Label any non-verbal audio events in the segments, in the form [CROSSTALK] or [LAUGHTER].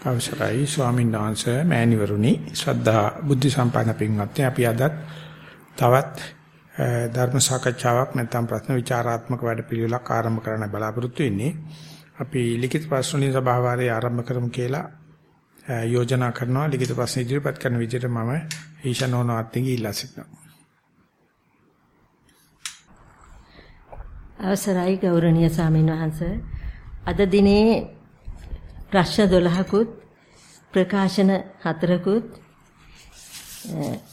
අවසරයි ස්වාමීන් වහන්සේ මෑණිවරුනි. ශ්‍රද්ධා බුද්ධ සම්පන්න පින්වත්නි අපි අදත් තවත් ධර්ම සාකච්ඡාවක් නැත්නම් ප්‍රශ්න විචාරාත්මක වැඩපිළිවෙලක් ආරම්භ කරන්න බලාපොරොත්තු වෙන්නේ. අපි ලිඛිත ප්‍රශ්න වලින් සභාවාරය ආරම්භ කරමු කියලා යෝජනා කරනවා. ලිඛිත ප්‍රශ්න ඉදිරිපත් කරන විදිහට මම ඊශනෝන අත්ංගී ඉල්ලා සිටිනවා. අවසරයි ගෞරවනීය ස්වාමීන් වහන්සේ. අද දිනේ ප්‍රශ්න 12කුත් ප්‍රකාශන 4කුත්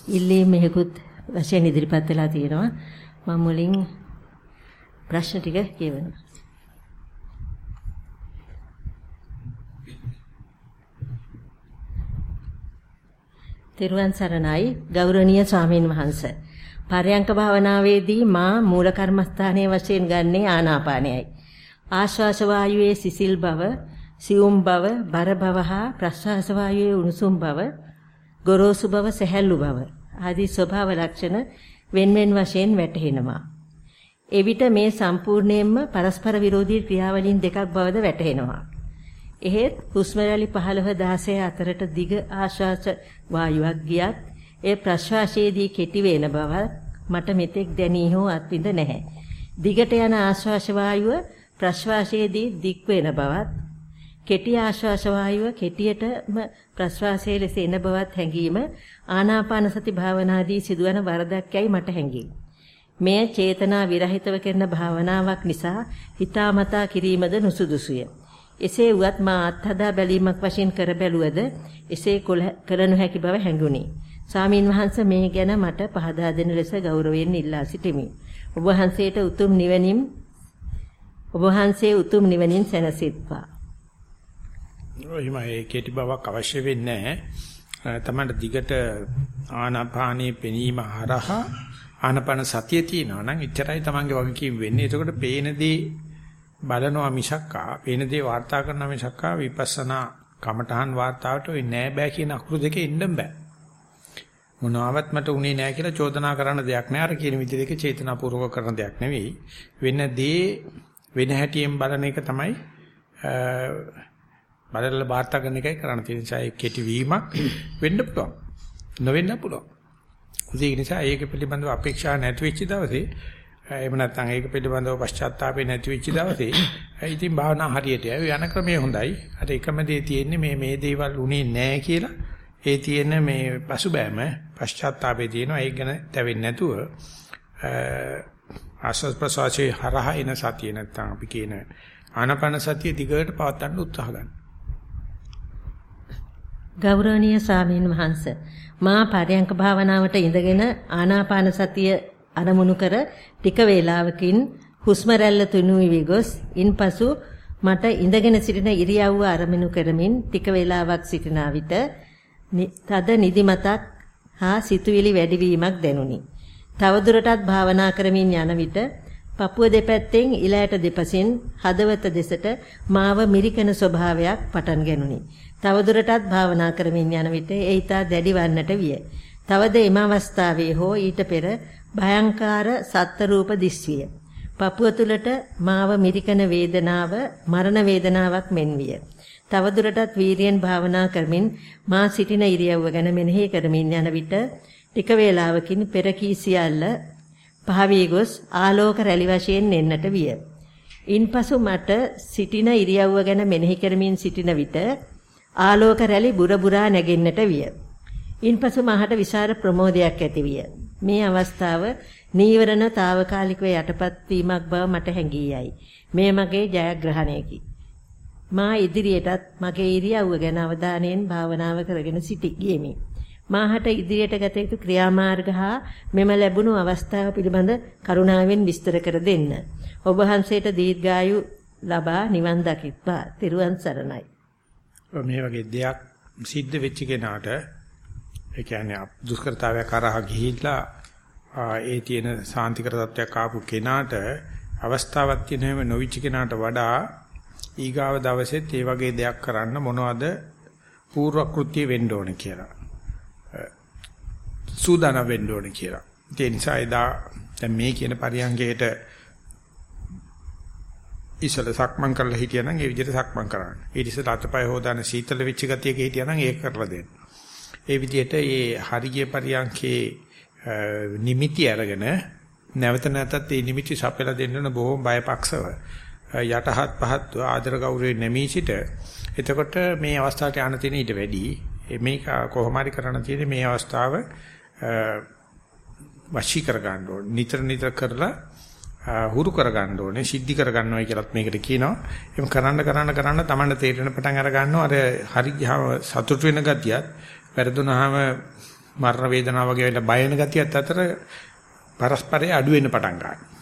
ඉල්ලීමෙකුත් වශයෙන් ඉදිරිපත් වෙලා තියෙනවා. මම මුලින් ප්‍රශ්න ටික කියවනවා. තෙරුවන් සරණයි. ගෞරවනීය ස්වාමීන් වහන්සේ. පරයන්ක භාවනාවේදී මා මූල කර්මස්ථානයේ වශයෙන් ගන්නේ ආනාපානයයි. ආශ්වාස වායුවේ සිසිල් බව සියුම් බව, බර බව හා ප්‍රශ්වාස වායුවේ උණුසුම් බව, ගොරෝසු බව, සැහැල්ලු බව ආදී ස්වභාව ලක්ෂණ වෙන්වෙන් වශයෙන් වැටහෙනවා. එවිට මේ සම්පූර්ණයෙන්ම පරස්පර විරෝධී ක්‍රියාවලින් දෙකක් බවද වැටහෙනවා. එහෙත් හුස්ම රැලි 15 16 අතරට දිග ආශ්වාස වායුවක් ගියත් ඒ ප්‍රශ්වාසයේදී කෙටි වෙන බව මට මෙතෙක් දැනී හෝ අත්විඳ නැහැ. දිගට යන ආශ්වාස වායුව ප්‍රශ්වාසයේදී දික් වෙන බවත් කෙටි ආශ්වාස වායුව කෙටියටම ප්‍රශ්වාසයේ ලෙස එන බවත් හැඟීම ආනාපාන සති භාවනාදී සිදුවන වරදක් යයි මට හැඟේ. මෙය චේතනා විරහිතව කරන භාවනාවක් නිසා හිතාමතා කිරීමද නුසුදුසුය. එසේ වුවත් මා අත්හදා බැලීමක් වශයෙන් කර බැලුවද එසේ කළ නොහැකි බව හැඟුණි. ස්වාමින් වහන්සේ මේ ගැන මට පහදා දෙන ලෙස ගෞරවයෙන් ඉල්ලා සිටිමි. ඔබ වහන්සේට උතුම් නිවනින් ඔබ වහන්සේ උතුම් නිවනින් සැනසෙත්වා. එහෙම ඒ කෙටි බවක් අවශ්‍ය වෙන්නේ නැහැ. තමන්ට දිගට ආනාපානී පෙනීම හරහා ආනපන සතිය තියෙනවා නම් එච්චරයි තමන්ගේ වගකීම් වෙන්නේ. එතකොට පේන දේ බලනවා මිසක්කා, පේන දේ වාර්තා කරනවා මිසක්කා විපස්සනා කමඨහන් වාර්තාවට ඔය නෑ බෑ කියන අකුරු දෙකේ ඉන්න බෑ. මොනවාවත් මට උනේ නෑ කියලා චෝදනා කරන්න දෙයක් නෑ. අර කියන විදිහට චේතනාපූර්වක කරන දෙයක් නෙවෙයි. වෙන දේ වෙන හැටියෙන් බලන එක තමයි බලලා වාර්තා කරන එකයි කරන්න තියෙන නිසා ඒ කෙටි වීමක් වෙන්න පුළුවන්. නොවෙන්න පුළුවන්. ඒක නිසා ඒක පිළිබඳව අපේක්ෂා නැති වෙච්ච දවසේ එහෙම නැත්නම් ඒක පිළිබඳව පශ්චාත්තාපේ නැති වෙච්ච දවසේ ඉතින් භාවනා හරියට යන ක්‍රමය හොඳයි. අර එකම දේ තියෙන්නේ මේ මේ දේවල් උනේ නැහැ කියලා ඒ තියෙන මේ පසුබෑම පශ්චාත්තාපේ තියෙනවා ඒක ගැන තැවෙන්නේ නැතුව ආස්වාද ප්‍රසවාසයේ හරහා එන සතිය නැත්නම් අපි කියන ආනාපාන සතිය දිගට පවත්වන්න උත්සාහ ගන්න. ගෞරවනීය ස්වාමීන් වහන්ස මා පරයන්ක භාවනාවට ඉඳගෙන ආනාපාන සතිය අරමුණු කර ටික වේලාවකින් හුස්ම රැල්ල තුනී වී ගොස් ඉන්පසු මට ඉඳගෙන සිටින ඉරියව්ව අරමුණු කරමින් ටික වේලාවක් සිටින විට තද නිදිමතක් හා සිතුවිලි වැඩිවීමක් දැනුනි. තවදුරටත් භාවනා කරමින් යන විට පපුව දෙපැත්තෙන් ඉලයට දෙපසින් හදවත දෙසට මාව මිරිකන ස්වභාවයක් පටන් ගැනුනි. තවදුරටත් භාවනා කරමින් යන විට ඒ ඊට දැඩි වන්නට විය. තවද එම අවස්ථාවේ හෝ ඊට පෙර භයංකාර සත්ත්ව රූප දිස්විය. පපුව තුලට මාව මිරිකන වේදනාව මරණ වේදනාවක් මෙන් විය. තවදුරටත් වීරියෙන් භාවනා කරමින් මා සිටින ඉරියව්ව ගැන මෙනෙහි කරමින් යන විට ටික වේලාවකින් පෙර කී සියල්ල පහවී ගොස් ආලෝක රැලි වශයෙන් එන්නට විය. ඉන්පසු මට සිටින ඉරියව්ව ගැන මෙනෙහි කරමින් සිටින විට ආලෝක රැලි බුරබුරා නැගෙන්නට විය. ඉන්පසු මහට විශාල ප්‍රමෝදයක් ඇති විය. මේ අවස්ථාව නීවරණ తాවකාලිකව යටපත් වීමක් බව මට හැඟී යයි. මේ මගේ ජයග්‍රහණයකි. මා ඉදිරියටත් මගේ ඉරියව්ව ගැන අවධානයෙන් භාවනාව කරගෙන සිටි ගියෙමි. මාහට ඉදිරියට ගත යුතු ක්‍රියාමාර්ග හා මෙම ලැබුණු අවස්ථාව පිළිබඳ කරුණාවෙන් විස්තර කර දෙන්න. ඔබ වහන්සේට දීර්ඝායු ලබා නිවන් දකිත්වා. ත්‍රිවන් සරණයි. මේ වගේ දෙයක් සිද්ධ වෙච්ච කෙනාට ඒ කියන්නේ දුෂ්කරතාවයක් කරා ගිහිල්ලා ඒ තියෙන සාන්තිකර තත්වයක් ආපු කෙනාට අවස්ථාවක් තියෙනවෙම නොවිච්ච කෙනාට වඩා ඊගාව දවසෙත් ඒ වගේ දෙයක් කරන්න මොනවද පූර්ව කෘත්‍ය වෙන්න ඕන කියලා. සූදානම් වෙන්න ඕන කියලා. ඒ නිසා එදා දැන් මේ කියන පරියංගයට ඉස්සල සක්මන් කරලා හිටියනම් ඒ විදිහට සක්මන් කරන්න. ඊට ඉස්සෙල්ලා අතපය හොදාන සීතල වෙච්ච ගතියක හිටියනම් ඒක කරලා දෙන්න. ඒ විදිහට ඒ හරිය පරියන්කේ නිමිති අරගෙන නැවත නැවතත් මේ නිමිති සපයලා දෙන්න බොහොම බයපක්ෂව යටහත් පහත් ආදර ගෞරවයෙන් නැමී සිට එතකොට මේ අවස්ථාවට යන තියෙන ඊට වැඩි මේක කොහොම හරි කරන්න තියෙන්නේ මේ අවස්ථාව වශී කර ගන්න ඕනේ නිතර නිතර කරලා හුරු කර ගන්න ඕනේ සිද්ධි කර ගන්නවයි කියලත් මේකට කියනවා එම් කරන්න කරන්න කරන්න තමන්ට තේරෙන පටන් අර ගන්නවා අර හරි ගියාම සතුට වෙන ගතියත් වැරදුනහම මරණ වේදනාව වගේ වෙලා බය වෙන ගතියත් අතර පරස්පරය අඩු වෙන්න පටන් ගන්නවා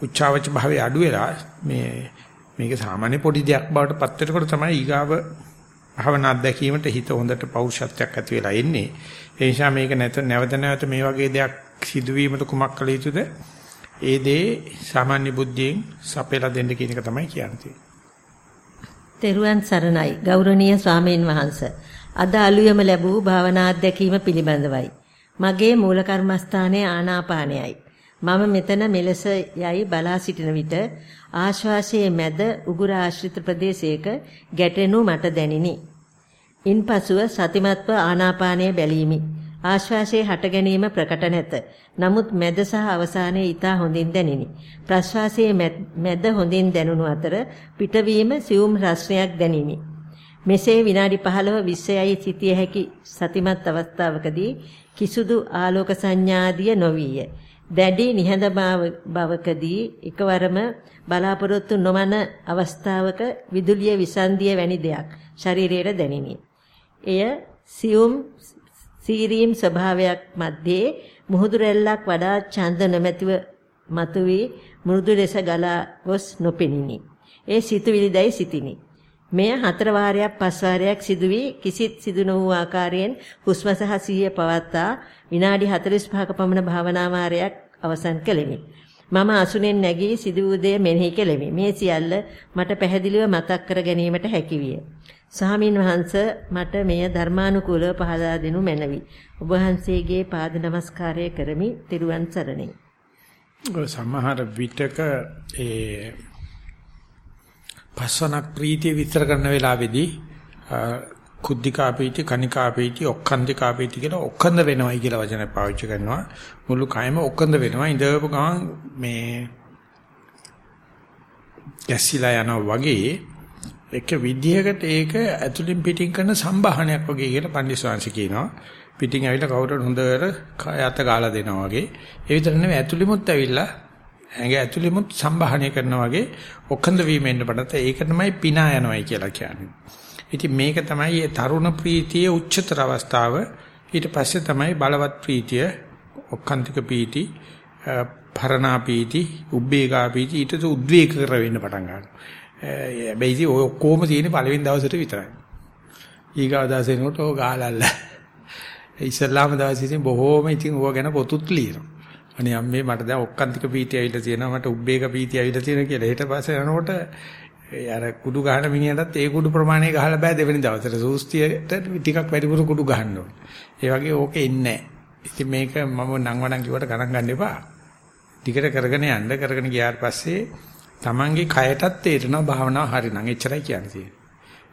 උච්චාවච භාවයේ අඩු වෙලා මේ මේක සාමාන්‍ය පොඩි දෙයක් බවට පත් වෙනකොට තමයි ඊගාව භවනා අත්දැකීමට හිත හොඳට පෞරුෂත්වයක් ඇති වෙලා එන්නේ. ඒ නිසා මේක නැත නැවත නැවත මේ වගේ දෙයක් සිදුවීමට කුමක් කළ යුතුද? ඒ දේ සාමාන්‍ය බුද්ධියෙන් සපයලා දෙන්න කියන එක තමයි කියන්නේ. තෙරුවන් සරණයි ගෞරවනීය ස්වාමීන් වහන්ස. අද අලුයම ලැබූ භාවනා අත්දැකීම පිළිබඳවයි. මගේ මූල කර්මස්ථානයේ ආනාපානයයි. මම මෙතන මෙලෙස යයි බලා සිටින විට ආශ්වාසයේ මැද උගුර ආශ්‍රිත ප්‍රදේශයක ගැටෙනු මට දැනිනි. ඉන්පසුව සතිමත්ව ආනාපානය බැලීමි. ආශ්වාසයේ හට ගැනීම ප්‍රකට නැත. නමුත් මැද සහ අවසානයේ ඊතා හොඳින් දැනිනි. ප්‍රශ්වාසයේ මැද හොඳින් දැනුණු අතර පිටවීම සියුම් රස්නයක් දැනිනි. මෙසේ විනාඩි 15 20යි සිටිය හැකි සතිමත් අවස්ථාවකදී කිසුදු ආලෝක සංඥාදිය නොවිය. දැඩි නිහඬ බවකදී එකවරම බලාපොරොත්තු නොවන අවස්ථාවක විදුලිය විසන්දිය වැනි දෙයක් ශරීරයට දැනිනි. එය සියුම් සීරීම් ස්වභාවයක් මැද්දේ මුහුදු රැල්ලක් වඩා ඡන්ද නොමැතිව මතුවී මෘදු ලෙස ගලා ගොස් නොපෙනිනි. ඒ සිතුවිලිදයි සිටිනි. මෙය හතර වාරයක් පස් වාරයක් සිදු වී කිසිත් සිදු නො වූ ආකාරයෙන් හුස්ම සහ සිහිය පවත්තා විනාඩි 45ක පමණ භාවනා වාරයක් අවසන් කළෙමි. මම අසුනෙන් නැගී සිදු දේ මෙනෙහි කෙලෙමි. මේ සියල්ල මට පැහැදිලිව මතක් කර ගැනීමට හැකියිය. ස්වාමින් වහන්සේ මට මෙය ධර්මානුකූලව පහදා දෙනු මැනවි. ඔබ වහන්සේගේ පාද නමස්කාරය කරමි. ත්‍රිවන් සරණයි. සමහර විටක ඒ පස්සනක් ප්‍රීතිය විතර කරන වෙලාවේදී කුද්ධිකා පීති කනිකා පීති ඔක්කන්දිකා පීති කියලා ඔක්කන්ද වෙනවයි කියලා වචන පාවිච්චි කරනවා මුළු කයම ඔක්කන්ද වෙනවා ඉඳපු ගමන් මේ ගැසිලා යනවා වගේ එක විදිහකට ඒක ඇතුලින් පිටින් කරන සම්බාහනයක් වගේ කියලා පන්දිස්වාංශ කියනවා පිටින් ඇවිල්ලා කවුරුත් හොඳට කයත ගාලා දෙනවා වගේ ඒ විතර නෙවෙයි ඇතුලිමුත් ඇවිල්ලා ඇඟ ඇතුලිමුත් සම්බාහනය කරනවා වගේ ඔක්කන්ද වීමෙන් පටත ඒක තමයි පිනා යනවායි කියලා කියන්නේ ඉතින් මේක තමයි ඒ තරුණ ප්‍රීතියේ උච්චතර අවස්ථාව. ඊට පස්සේ තමයි බලවත් ප්‍රීතිය, ඔක්කාන්තික ප්‍රීති, පරණා ප්‍රීති, උබ්බේකා ප්‍රීති ඊට උද්වේග කර වෙන්න පටන් ගන්නවා. හැබැයි ඔය ඔක්කොම තියෙන්නේ පළවෙනි දවසට විතරයි. ඊගා දවසේනකොට ඔය ගාලල්ල. ඉස්ලාම දවසේ ඉතින් බොහෝම ඉතින් ඕවා ගැන පොතුත් ලියනවා. අනේ අම්මේ මට දැන් ඔක්කාන්තික ප්‍රීතිය ඇවිල්ලා තියෙනවා මට උබ්බේක ප්‍රීතිය ඇවිල්ලා තියෙනවා කියලා. ඊට පස්සේ යනකොට ඒ අර කුඩු ගහන මිනිහටත් ඒ කුඩු ප්‍රමාණය ගහලා බෑ දෙවෙනි දවසට. සූස්තියට ටිකක් වැඩිපුර කුඩු ගහන්න ඕනේ. ඒ වගේ ඕකේ ඉන්නේ නැහැ. ඉතින් මේක මම නම් වඩන් කිව්වට ගණන් ගන්න එපා. ටිකට කරගෙන යන්න කරගෙන ගියාට පස්සේ Tamange කයටත් තේරෙනවා භාවනාව හරිනම් එච්චරයි කියන්නේ.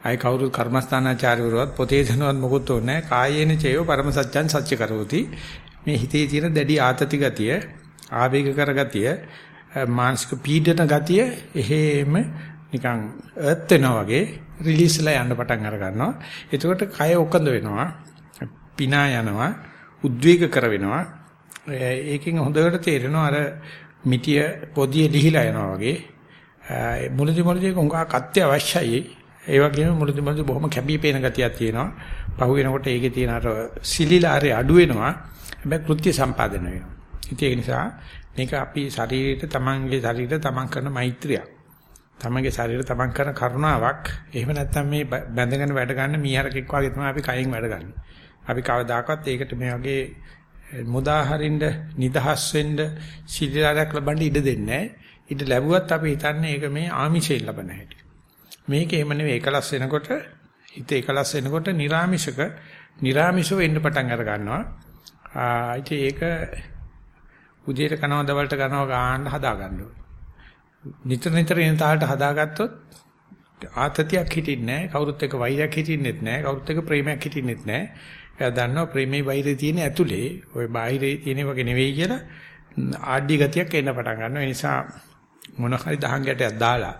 අය කවුරු කර්මස්ථානාචාර්යවරුවත් පොතේ දනවත් මොකුත් ඕනේ නැහැ. කායේන චේව පරම සත්‍යං සත්‍ය කරෝති. මේ හිතේ තියෙන දැඩි ආතති ගතිය, ආවේග කර ගතිය, මානසික පීඩන ගතිය එහෙම නිකන් අර්ත් වෙනවා වගේ රිලීස්ලා යන්න පටන් අර ගන්නවා. එතකොට කය ඔකඳ වෙනවා. පිනා යනවා. උද්වේග කර වෙනවා. ඒකෙන් හොඳට තේරෙනවා අර මිටිය පොදිය ලිහිලා යනවා වගේ. මුලදි මුලදි කොංගා කත්‍ය අවශ්‍යයි. ඒ වගේම මුලදි මුලදි බොහොම කැපී පේන ගතියක් තියෙනවා. පහු වෙනකොට ඒකේ තියෙන අර සිලිලාරේ අඩු වෙනවා. හැබැයි කෘත්‍ය සම්පාදනය වෙනවා. ඉතින් ඒ නිසා මේක අපි ශරීරයට තමන්ගේ ශරීරයට තමන් කරන මෛත්‍රියක්. තමගේ ශරීරය තමන් කරන කරුණාවක්. එහෙම නැත්නම් මේ බැඳගෙන වැඩ ගන්න මීහරකෙක් වගේ තමයි අපි කයින් වැඩ ගන්න. අපි කවදාකවත් ඒකට මේ වගේ මුදාහරින්න නිදහස් වෙන්න සිලිලාරයක් ලබන්න ඉඩ දෙන්නේ නැහැ. ඉත ලැබුවත් අපි හිතන්නේ ඒක මේ ආමිෂයෙන් ලබන හැටි. මේක එහෙම නෙවෙයි එකලස් වෙනකොට හිත එකලස් වෙනකොට निराமிෂක निराமிෂව එන්න පටන් අර ගන්නවා. ඉතින් ඒක උදේට කනවා දවල්ට කනවා ගන්න හදා ගන්න ඕනේ. නිතර නිතර එන තාලට හදාගත්තොත් ආතතියක් හිටින්නේ නැහැ. කවුරුත් එක්ක වෛරයක් හිටින්නෙත් නැහැ. කවුරුත් එක්ක ප්‍රේමයක් හිටින්නෙත් නැහැ. එයා දන්නවා ප්‍රේමේ වෛරය තියෙන ඇතුලේ ওই බාහිරේ තියෙන වගේ නෙවෙයි කියලා ආඩ්‍ය ගතියක් එන්න පටන් ගන්නවා. ඒ නිසා මොන හරි දහං ගැටයක් දාලා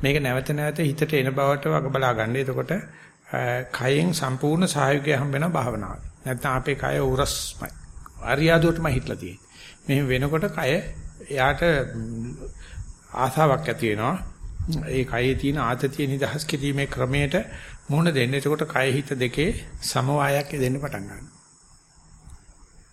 මේක නැවත නැවත හිතට එන බවට වග බලා ගන්න. එතකොට කයෙන් සම්පූර්ණ සහයෝගය හම්බ වෙන භාවනාවක්. නැත්නම් අපේ කය උරස්මයි. අරියාදුවටම හිටලා තියෙන්නේ. මෙහෙම වෙනකොට කය එයාට ආසාවක් ඇති වෙනවා. ඒ කයේ තියෙන ආතතිය නිදහස් කිරීමේ ක්‍රමයට මුහුණ දෙන්න. එතකොට කය හිත දෙකේ සමவாயයක් දෙන්න පටන් ගන්නවා.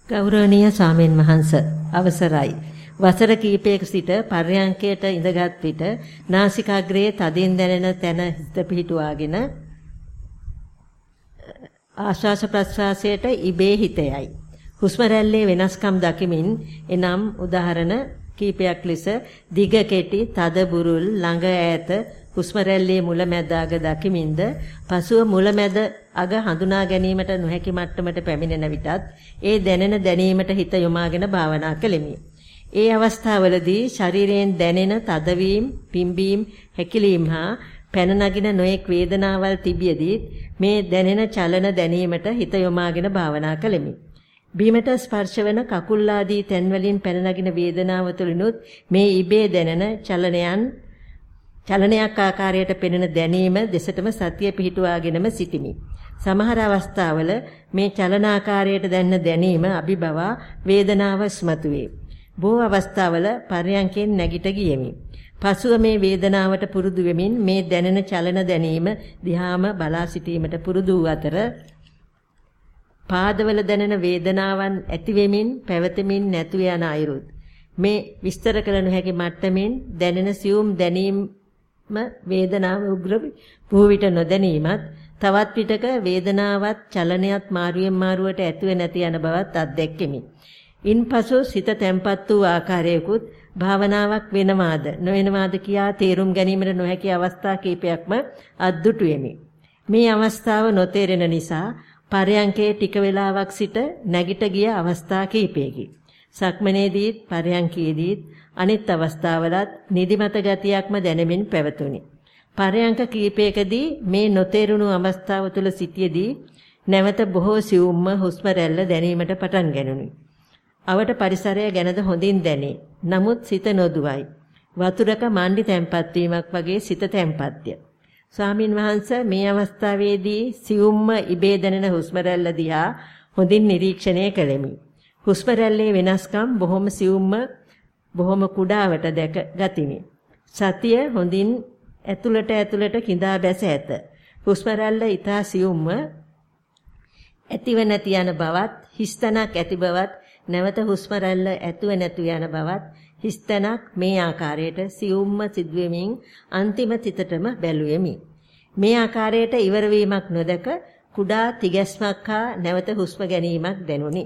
ගෞරවනීය සාමෙන් වහන්ස අවසරයි. වසර කිහිපයක සිට පර්යංකයට ඉඳගත් විට නාසිකාග්‍රයේ තදින් දැනෙන තැන හිත පිහිටුවාගෙන ආශ්වාස ප්‍රශ්වාසයට ඉබේ හිතයයි. හුස්ම රැල්ලේ වෙනස්කම් දකිමින් එනම් උදාහරණ කීපයක් ලෙස දිග කෙටි තද බුරුල් ළඟ ඈත හුස්ම රැල්ලේ මුලැමැද අග දකිමින්ද පසුව මුලැමැද අග හඳුනා ගැනීමට නොහැකි මට්ටමට පැමිණෙන විටත් ඒ දැනෙන දැනීමට හිත යොමාගෙන භාවනා කෙලිමි. ඒ අවස්ථාවලදී ශරීරයෙන් දැනෙන තදවීම, පිම්බීම, හැකිලීම හා පැන නගින නොයෙක් වේදනාවල් තිබියදී මේ දැනෙන චලන දැනීමට හිත යොමාගෙන භාවනා කළෙමි. බීමට ස්පර්ශවන කකුල් ආදී තැන්වලින් පැන නගින වේදනාව තුළිනුත් මේ ඉබේ දැනෙන චලනයන් චලනයක් ආකාරයට පෙනෙන දැනීම දෙසටම සතිය පිහිටුවාගෙනම සිටිමි. සමහර අවස්ථාවල මේ චලනාකාරයට දැනෙන දැනීම අභිබවා වේදනාව ස්මතු වේ. බොහෝ අවස්ථාවල පර්යංකෙන් නැගිට ගියෙමි. පසුව මේ වේදනාවට පුරුදු වෙමින් මේ දැනෙන චලන දැනීම දිහාම බලා සිටීමට පුරුදු අතර පාදවල දැනෙන වේදනාවන් ඇති වෙමින් පැවතෙමින් නැතු යන අයුරුත් මේ විස්තර කළ නොහැකි මට්ටමින් දැනෙන සියුම් දැනීම වේදනාව උග්‍ර වූ විට නොදැනීමත් තවත් විටක වේදනාවත් චලනයත් මාරුවෙන් මාරුවට ඇතුව නැති යන බවත් අත්දැක්කෙමි. ඉන්පසු සිත තැම්පත් වූ ආකාරයකුත් භාවනාවක් වෙනවාද නොවෙනවාද කියා තේරුම් ගැනීමට නොහැකි අවස්ථා කීපයක්ම අද්දුටුවෙමි. මේ අවස්ථාව නොතේරෙන නිසා පරයන්කේ ටික වේලාවක් සිට නැගිට ගිය අවස්ථා කීපයකි. සක්මනේදීත් පරයන්කේදීත් අනිත් අවස්ථාවලත් නිදිමත ගතියක්ම දැනෙමින් පැවතුණි. පරයන්ක කීපයකදී මේ නොතේරුණු අවස්ථාව තුළ සිටියේදී නැවත බොහෝ සියුම්ම හුස්ම රැල්ල දැනීමට පටන් ගැනුණි. අවට පරිසරය ගැනද හොඳින් දැනේ. නමුත් සිත නොදුවයි. වතුරක මණ්ඩි තැම්පත් වීමක් වගේ සිත තැම්පත්ය. ස්වාමින් වහන්සේ මේ අවස්ථාවේදී සියුම්ම ඉබේ දැනෙන හුස්ම රැල්ල දිහා හොඳින් නිරීක්ෂණය කළෙමි. හුස්ම රැල්ලේ වෙනස්කම් බොහොම සියුම්ම බොහොම කුඩාවට දැක ගතිමි. සතිය හොඳින් ඇතුළට ඇතුළට கிඳා බැස ඇත. හුස්ම රැල්ල ඊතා සියුම්ම ඇතිව නැති යන බවත් හිස්තනක් ඇති බවත් නැවත හුස්ම රැල්ල ඇතුව නැතු යන බවත් හිස්තනක් මේ ආකාරයට සියුම්ම සිදුවෙමින් අන්තිම තිතටම බැලුවෙමි. මේ ආකාරයට ඉවර වීමක් නොදක කුඩා තිගැස්මක් හා නැවත හුස්ම ගැනීමක් දැනුනි.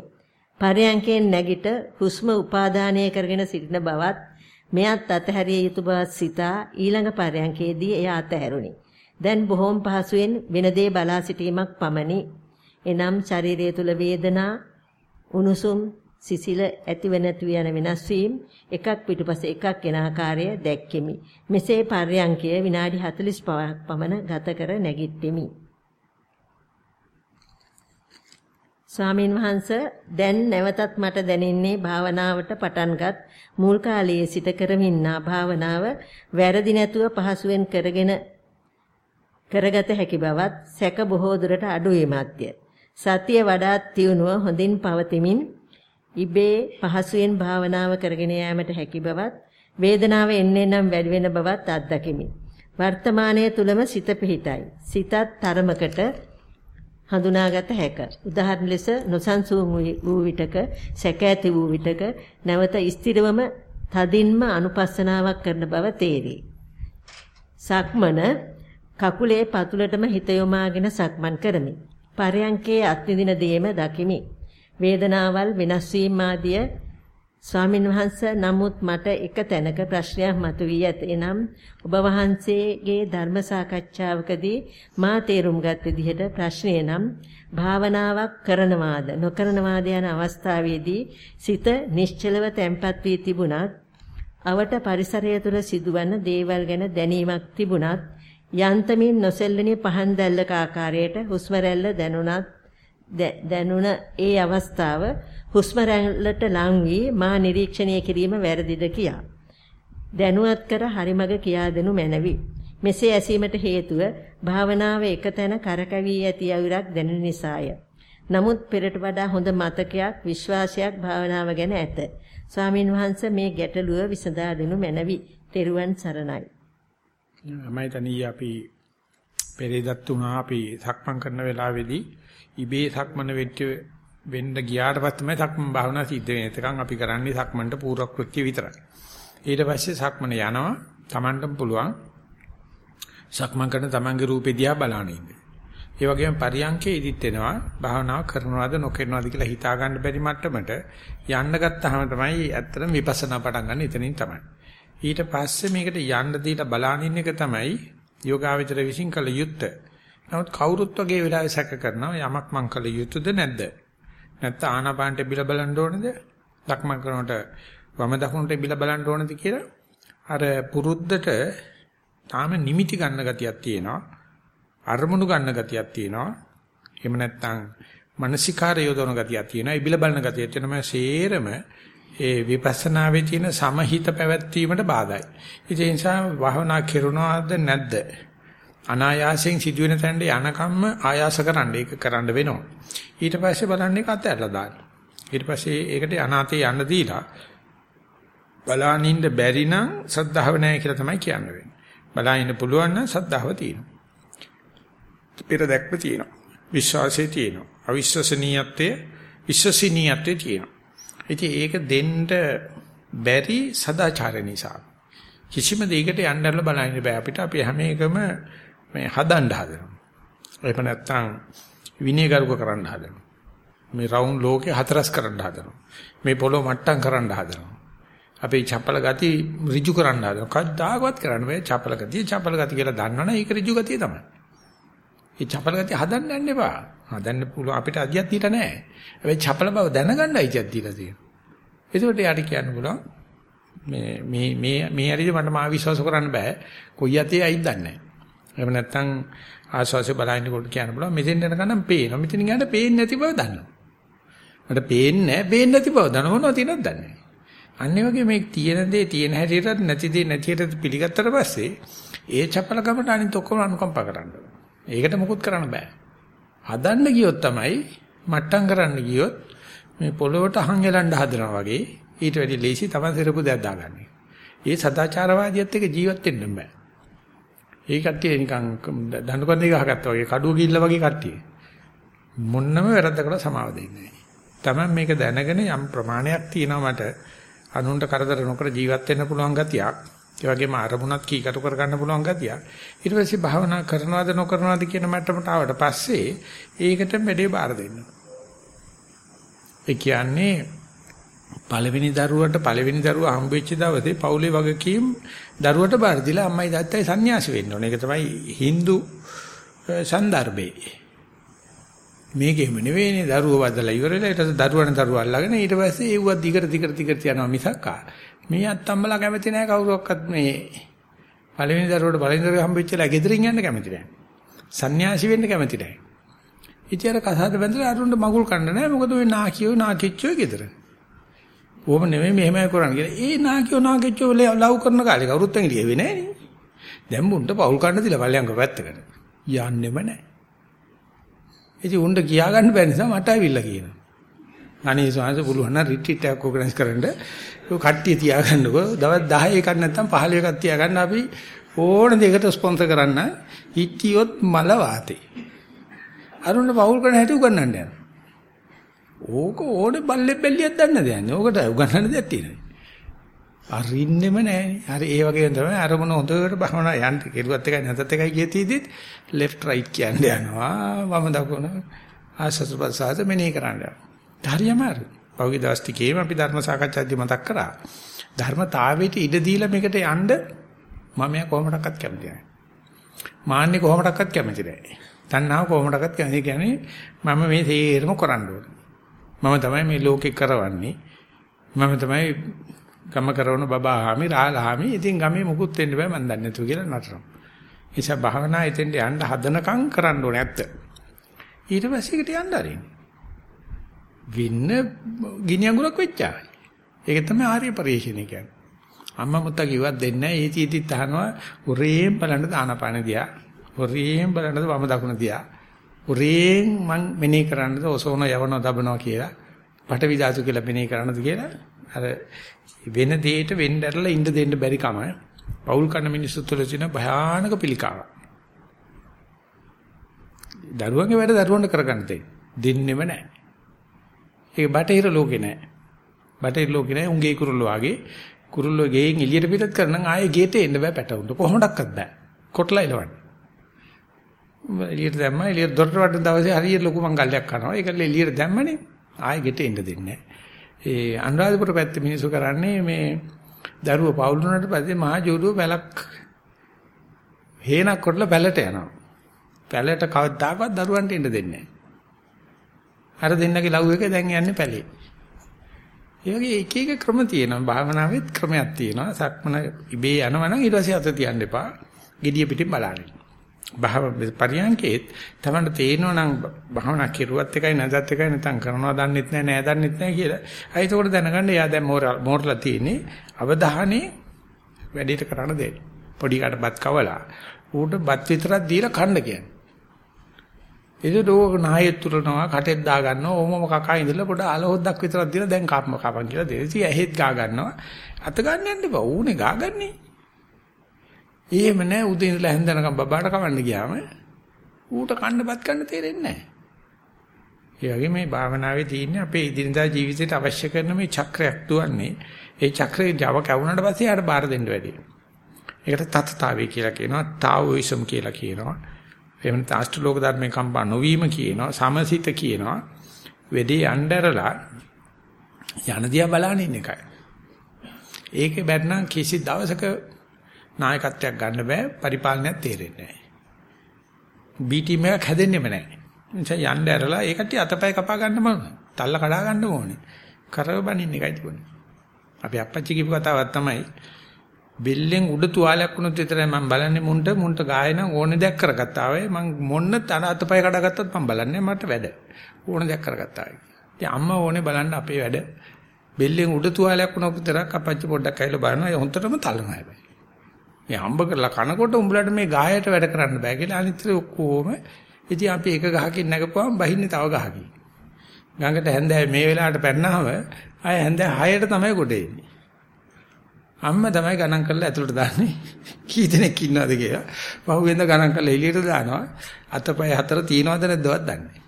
පරයන්කෙන් නැගිට හුස්ම උපාදානය කරගෙන සිටින බවත් මෙයත් අතහැරිය යුතු බවත් සිතා ඊළඟ පරයන්කේදී එය අතහැරුණි. දැන් බොහෝම පහසුවෙන් වෙන දේ බලා සිටීමක් පමණි. එනම් ශරීරය තුල වේදනා උණුසුම් සිසිල ඇතිව නැති යන වෙනස් වීම එකක් පිටුපස එකක් එන ආකාරය දැක්කෙමි. මෙසේ පර්යංකය විනාඩි 45ක් පමණ ගත කර නැගිට්ටෙමි. ස්වාමීන් වහන්ස දැන් නැවතත් මට දැනෙන්නේ භාවනාවට පටන්ගත් මුල් කාලයේ සිට කරමින්නා භාවනාව වැරදි නැතුව පහසුවෙන් කරගෙන කරගත හැකි බවත් සැක බොහෝ දුරට අඩු වීමත්ය. සතිය වඩාත් තියුණුව හොඳින් පවතිමින් ඉබේ පහසුවෙන් භාවනාව කරගෙන යාමට හැකි බවත් වේදනාව එන්නේ නම් වැඩි වෙන බවත් අත්දකිමි. වර්තමානයේ තුලම සිත පිහිටයි. සිතත් තරමකට හඳුනාගත හැක. උදාහරණ ලෙස නොසන්සුන් වූ විටක, සැක ඇති වූ විටක නැවත ස්ථිරවම තදින්ම අනුපස්සනාවක් කරන බව තේරේ. සක්මන කකුලේ පතුලටම හිත යොමාගෙන සක්මන් කරමි. පරයන්කේ අත්විඳින දේම දකිමි. වේදනාවල් වෙනස් වීම ආදිය ස්වාමින් වහන්සේ නමුත් මට එක තැනක ප්‍රශ්නයක් මතුවී ඇත. එනම් ඔබ වහන්සේගේ ධර්ම සාකච්ඡාවකදී මා තේරුම්ගත් විදිහට ප්‍රශ්නය නම් භාවනාවක් කරනවාද නොකරනවාද යන අවස්ථාවේදී සිත නිශ්චලව තැම්පත් වී තිබුණත් අවට පරිසරය තුළ සිදුවන දේවල් ගැන දැනීමක් තිබුණත් යන්තමින් නොසෙල්ලෙනි පහන් දැල්ලක ආකාරයට හුස්ම රැල්ල දැනුණත් දැනුණ ඒ අවස්ථාව හුස්ම රැල්ලට ලං වී මා නිරීක්ෂණය කිරීම වැරදිද කියා. දැනුවත් කර හරිමග කියා දෙනු මැනවි. මෙසේ ඇසීමට හේතුව භාවනාව එකතැන කරකැවී ඇති අයුරක් දැනෙන නිසාය. නමුත් පෙරට වඩා හොඳ මතකයක් විශ්වාසයක් භාවනාව ගැන ඇත. ස්වාමින් වහන්සේ මේ ගැටලුව විසඳා දෙනු මැනවි. තෙරුවන් සරණයි. මම තනිය අපි පෙරේදත් උනා අපි සක්මන් කරන වෙලාවේදී ඉබේ සක්මන වෙච්ච වෙන්න ගියාට පස්සේ තමයි සක්මන් භාවනා සිද්ධ වෙන්නේ. එතකන් අපි කරන්නේ සක්මන්ට පූර්ව කෘත්‍ය විතරයි. ඊට පස්සේ සක්මන යනවා. Tamanටම පුළුවන් සක්මන් කරන Tamanගේ රූපෙ දිහා බලන ඉන්න. ඒ වගේම පරියංකේ ඉදිත් වෙනවා. භාවනාව කරනවද නොකරනවද කියලා හිතා ගන්න බැරි මට්ටමට යන්න ගත්තාම තමයි ඇත්තටම විපස්සනා පටන් ගන්න එතනින් තමයි. ඊට පස්සේ මේකට යන්න දීලා බලනින් එක තමයි යෝගාවචර විශ්ින් කළ යුත්තේ. නමුත් කවුරුත් වගේ වෙලාවෙ සැක කරනවා යමක් මං කළ යුතුද නැද්ද? නැත්නම් ආනාපානට බිල බලන්න ඕනද? ලක්මන් කරනකොට වම දකුණට බිල බලන්න ඕනද කියලා අර පුරුද්දට තාම නිමිති ගන්න ගතියක් තියෙනවා. අරමුණු ගන්න ගතියක් තියෙනවා. එහෙම නැත්නම් මානසිකාර යොදවන ගතියක් තියෙනවා. ඉබිල බලන ගතියක් තියෙනවා. සේරම ඒ විපස්සනාවේ තියෙන සමහිත පැවැත්වීමට බාධායි. ඒ නිසා භාවනා කරනවද නැද්ද? අනායාසයෙන් සිදුවෙන තැනට යනකම්ම ආයාස කරන්න ඒක කරන්න වෙනවා. ඊට පස්සේ බලන්නේ කත ඇරලා දාන්න. ඊට පස්සේ ඒකට අනාතේ යන්න දීලා බලානින්න බැරි නම් සද්ධාව නැහැ කියලා තමයි කියන්නේ. බලාගෙන පුළුවන් නම් සද්ධාව තියෙනවා. පෙර දැක්ම තියෙනවා. විශ්වාසය තියෙනවා. අවිශ්වසනීයත්වයේ විශ්වසනීයත්වයේ තියෙනවා. ඉතින් ඒක දෙන්න බැරි සදාචාර නිසා. කිසිම දෙයකට යන්නදලා බලන්න බෑ අපිට අපි හැම එකම මේ හදන්න හදනවා. එහෙම නැත්නම් විනයගරුක කරන්න හදනවා. මේ රවුන්ඩ් ලෝකේ හතරස් කරන්න හදනවා. මේ පොළොව මට්ටම් කරන්න හදනවා. අපේ චපල ගති ඍජු කරන්න හදනවා. කවදාකවත් කරන්න බෑ චපල ගතිය චපල ගතිය කියලා දන්නවනේ ඒක ඍජු ගතිය තමයි. මේ චපල ගතිය හදන්න යන්න එපා. හදන්න පුළුවන් අපිට අධ්‍යයත් දීලා නැහැ. හැබැයි චපල බව දැනගන්නයි අධ්‍යයත් දීලා තියෙනවා. ඒකට යාට කියන්න පුළුවන් මේ මේ මේ මේ හරියට මට මා විශ්වාස කරන්න බෑ. කොයි යතේ අයිද දන්නේ නැහැ. එහෙම නැත්නම් ආස්වාසිය බලහින්නකොට කියන්න පුළුවන් මෙතෙන් යනකම් පේනවා. මෙතන ගියාට පේන්නේ නැති බව දන්නවා. මට පේන්නේ නැහැ, පේන්නේ නැති බව දනවනවා තියෙනවද දන්නේ නැහැ. අන්නේ වගේ මේ තියෙන දේ තියෙන හැටියටත් නැති දේ නැති හැටියට පිළිගත්තට පස්සේ ඒ චපලකමට අනිත් ඔක්කොම අනුකම්පා කරන්න ඒකට මොකුත් කරන්න බෑ. හදන්න ගියොත් තමයි මට්ටම් කරන්න ගියොත් මේ පොළොවට අහන් යලන්න හදනවා වගේ ඊට වැඩි ලේසි තමයි සිරපු දෙයක් දාගන්නේ. ඒ සදාචාරවාදියත් එක්ක ජීවත් වෙන්න බෑ. ඒ කට්ටිය නිකන් දඬුකන්දේ ගහගත්තා වගේ කඩුව කිල්ල වගේ කට්ටිය. මොන්නම වැරද්දකට සමාව දෙන්නේ නැහැ. Taman මේක දැනගෙන යම් ප්‍රමාණයක් තියෙනවා මට අනුන්ට කරදර නොකර ජීවත් වෙන්න පුළුවන් ගතියක්. ඒ වගේම අරමුණත් කීකටු කර ගන්න පුළුවන් ගතියක්. ඊට පස්සේ භාවනා කරනවද නොකරනවද කියන මට්ටමට ආවට පස්සේ ඒකට මෙඩේ බාර දෙන්න. ඒ කියන්නේ පළවෙනි දරුවට පළවෙනි දරුවා හම්බෙච්ච දවසේ පවුලේ වගකීම් දරුවට බාර දීලා අම්මයි තාත්තයි සන්‍යාසි වෙන්න ඕනේ. ඒක තමයි Hindu සන්දර්භේ. මේකෙම නෙවෙයිනේ දරුවෝ වදලා ඉවරලා ඊට පස්සේ දරුවන දරුවා අල්ලගෙන ඊට පස්සේ ඒව දිගට දිගට දිගට යනවා මිසක් මේ අත්තම්මලා කැමති නැහැ කවුරක්වත් මේ පළවෙනි දරුවට පළවෙනි දරුවා හම්බෙච්චලා ගෙදරින් යන්න කැමති නැහැ. සන්‍යාසි වෙන්න කැමති නැහැ. ඉතින් අර කසාද බැඳලා අරුන්ට මගුල් කන්න නැහැ මොකද ඔය නාකියෝ නාකිච්චෝ ගෙදර. ඕම නෙමෙයි මෙහෙමයි කරන්නේ කියලා. ඒ නාකියෝ නාකිච්චෝ ලව් කරන කාලේ කවුරුත් ඇඟිලි ගෙවේ නැහැ නේ. දැන් මුන්ට පවුල් කන්න දිලා පල්ලයන්ක පැත්තකට. යන්නෙම නැහැ. ඉතින් උණ්ඩ කියා ගන්න බැරි නිසා මට ඇවිල්ලා කියනවා. අනේ සාංශ පුළුවන් නම් රිට්‍රීට් එකක් ඕගනයිස් කරන්න. ඔය කට්ටිය තියාගන්නකෝ. දවස් 10 එකක් නැත්තම් 15 එකක් තියාගන්න අපි ඕන දෙයකට ස්පොන්සර් කරන්න. හිටියොත් මල වාතේ. අරුණ පවුල් කරන හැටි උගන්නන්න යනවා. ඕක ඕනේ බල්ලෙ බැල්ලියක් දන්න දෙයක් නේ. ඕකට උගන්නන්න දෙයක් තියෙනවා. අරින්නෙම නැහැ. හරි ඒ වගේ තමයි අරමුණ හොඳට බහවනා යන්න කෙරුවත් එකයි නැතත් එකයි කියතිදිත් left right කියන්නේ යනවා. වම දකුණ ආසස් ප්‍රසාද මෙනේ කරන්න. හරියම හරි. පහුගිය දවස් ටිකේම අපි ධර්ම සාකච්ඡාදී මතක් කරා. ධර්මතාවයට ඉඩ දීලා මේකට යන්න මම කොහොමඩක්වත් කැමති නැහැ. මාන්නේ කොහොමඩක්වත් කැමති නැහැ. තණ්හාව කොහොමඩක්වත් කැමති කියන්නේ මම මේ තේරම කරන්න ඕනේ. මම තමයි මේ ලෝකේ කරවන්නේ. මම තමයි ගම කරවන බබාහාමි රාලහාමි ඉතින් ගමේ මුකුත් වෙන්න බෑ මන් දන්නේ නැතුව කියලා නතරනවා. ඒ නිසා භාවනා එතෙන්ට යන්න හදනකම් කරන්න ඕනේ ඇත්ත. ඊට පස්සේ ඒකට යන්න ආරින්. වින්න ගිනි අඟුරක් වෙච්චායි. ඒක තමයි ආර්ය පරිශ්‍රණය කියන්නේ. අම්මා මුත්තා කිව්වත් දෙන්නේ නැහැ. ඒති ඒතිත් අහනවා උරේම් බලන්න දානපාන දියා. උරේම් බලන්නද වම දකුණ දියා. උරේම් මං මෙනේ කරන්නද ඔසෝන යවන දබනවා කියලා. පටවි ධාතු කියලා මෙනේ කරන්නද කියලා. අර වෙන දෙයකට වෙන්න ඇරලා ඉන්න දෙන්න බැරි කම පෞල් කන මිනිස්සු තුළ තියෙන භයානක පිළිකාවක්. දරුවන්ගේ වැඩ දරුවන්ට කරගන්න දෙන්නෙම නැහැ. ඒක බටහිර ලෝකේ නැහැ. බටහිර ලෝකේ නැහැ උන්ගේ කුරුල්ලෝ වගේ කුරුල්ලෝ ගෙයින් එළියට පිටත් කරනනම් ආයේ ගේට එන්න බෑ පැටවුන්ට කොහොමඩක්වත් බෑ. කොටලා එලවන්න. එළියට දැම්මා එළියට දොරට වටන දවසේ හරියට ලොකු මංගල්‍යයක් කරනවා. ඒකල එළියට දැම්මනේ ආයේ ගෙට එන්න දෙන්නේ නැහැ. ඒ අනුරාධපුර පැත්තේ මිනිස්සු කරන්නේ මේ දරුවෝ පවුල් වුණාට පස්සේ මහා ජෝඩුව පැලක් හේනක් කොටලා පැලට යනවා. පැලට කවදාකවත් දරුවන්ට එන්න දෙන්නේ නැහැ. අර දෙන්නගේ ලව් එක දැන් යන්නේ පැලේ. ඒ වගේ එක එක ක්‍රම තියෙනවා. භාවනාවෙත් ක්‍රමයක් තියෙනවා. සක්මන ඉබේ යනවා නම් ඊට පස්සේ අත තියන්න එපා. gediya pitin බලන්න. භාව පරියන්කේත් තමන්ට තේරෙනවා නම් භාවනා කෙරුවත් එකයි නැදත් එකයි නැත්නම් කරනවා දන්නෙත් නැහැ නෑ දන්නෙත් නැහැ කියලා. අය ඒකෝට දැනගන්න එයා දැන් මෝරලා තියෙන්නේ අවධානයේ වැඩේට කරන්න දෙන්න. පොඩි කටපත් කවලා ඌට බත් විතරක් දීලා කන්න කියන්නේ. ඒක දෝක නායෙත් තුරනවා කටෙත් දා ගන්නවා ඕමම කකා ඉඳලා පොඩ අලහොද්දක් විතරක් දීලා දැන් කාපම කපන් කියලා දෙවිසි ඇහෙත් ගා ගන්නවා. අත ගන්න යන්න එපා. ඌනේ ගාගන්නේ. එහෙම නැහැ උදේ ඉඳලා හැන්දනකම් බබාට කවන්න ගියාම ඌට කන්නපත් ගන්න තේරෙන්නේ නැහැ. ඒ වගේ මේ භාවනාවේ තියෙන්නේ අපේ ඉදිරියදා ජීවිතයට අවශ්‍ය කරන මේ චක්‍රයක් දුවන්නේ. ඒ චක්‍රේ Java කැවුනට පස්සේ ආට බාර දෙන්න වැඩි. ඒකට තත්තාවේ කියලා කියනවා, තාවෝයිසම් කියලා කියනවා. එහෙම නැත්නම් අෂ්ටලෝක ධර්මේ කම්පා නොවීම කියනවා, සමසිත කියනවා. වෙදී යnderලා යන දිහා බලන ඉන්න එකයි. ඒකේ බැන්නම් කිසි දවසක නායකත්වයක් ගන්න බෑ පරිපාලනයක් තේරෙන්නේ නැහැ. බී ටීම් එකක් හැදෙන්නෙම නැහැ. නිසා යන්න ඇරලා ඒ කට්ටිය අතපය කපා ගන්න ඕන. තල්ල කඩා ගන්න ඕනේ. කරව බනින්න එකයි තිබුණේ. අපි අපච්චි කියපු කතාවක් තමයි බෙල්ලෙන් උඩ තුවාලයක් වුණොත් විතරයි මම බලන්නේ මුන්ට මුන්ට ගායන ඕනේ දෙයක් කරගත්තා වෙයි මම මොන්න තන අතපය කඩාගත්තත් මම බලන්නේ මට වැඩ ඕනේ දෙයක් කරගත්තා වෙයි. ඉතින් අම්මා ඕනේ බලන්න අපේ වැඩ බෙල්ලෙන් උඩ තුවාලයක් වුණොත් විතරක් අපච්චි පොඩ්ඩක් ඇවිල්ලා බලනවා ඒ හොන්තරම තලනවා හැබැයි. මේ හම්බ කරලා කනකොට උඹලට මේ ගායයට වැඩ කරන්න බෑ කියලා අනිත් ඔක්කොම ඉතින් අපි එක ගහකින් නැගපුවම බහින්නේ තව ගහකින්. ගඟට හැන්දෑවේ මේ වෙලාවට පැන්නාම ආය හැන්දෑ 6ට තමයි කොට එන්නේ. අම්මා තමයි ගණන් කරලා ඇතුළට දාන්නේ. කී දෙනෙක් ඉන්නවද කියලා. පහුවෙන්ද ගණන් කරලා එළියට දානවා. අතපය හතර තියනවද නැද්දවත් දන්නේ නැහැ.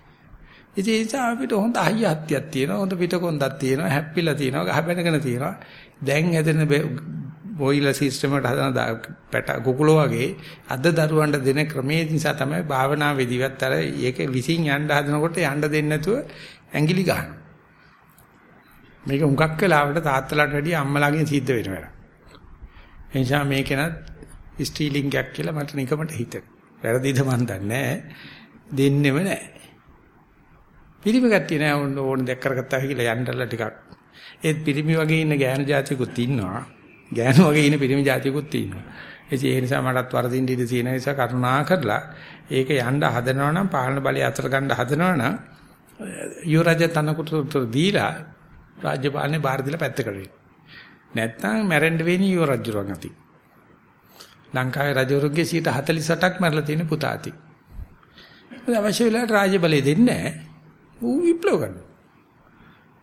ඉතින් ඒ නිසා අපිට හොඳ අහිය හත්තියක් තියෙනවා. හොඳ පිටකොන්දක් තියෙනවා. හැප්පිලා තියෙනවා. ගහ බැනගෙන තියෙනවා. දැන් හැදෙන බොයිලර් සිස්ටම් එකට හදන පැට කුකුලෝ වගේ අද දරුවන්ට දෙන ක්‍රමයේ නිසා තමයි භාවනා විදිවත් අර ඒක විසින් යන්න හදනකොට යන්න දෙන්නේ නැතුව ඇඟිලි ගන්නවා. මේක හුඟක් වෙලාවට තාත්තලාට වැඩිය අම්මලාගෙන් සිද්ධ වෙනවා. ඒ නිසා මේකෙනත් ස්ටීලින්ග් එකක් කියලා මට නිකමට හිතෙනවා. වැරදිද මන් දන්නේ නැහැ. දෙන්නෙම නැහැ. පිරිමි කට්ටිය නෑ ඕන ඕන දෙයක් කරගත්තා කියලා යන්නලා ටිකක්. ඒත් පිරිමි වගේ ඉන්න ගෑනු జాතිකුත් ඉන්නවා. ගෑනු වගේ ඉන්න පිරිමි జాතිකුත් ඉන්නවා. ඒ නිසා මටත් වරදින්න ඉඩ තියෙන නිසා කරුණා කරලා ඒක යන්න හදනවා නම් පාලන බලය අතර ගන්න හදනවා නම් යුවරජ තනකට දීලා රාජ්‍ය පාලනේ බාර දීලා පැත්තකට වෙන්න. නැත්නම් මැරෙන්න වෙන්නේ යුවරජුරුවන් අති. ලංකාවේ රජවරුන්ගේ 48ක් මැරලා තියෙන පුතා අති. අවශ්‍ය වෙලාවට රාජ්‍ය බලය දෙන්නේ නැහැ. ඌ විප්ලව කරනවා.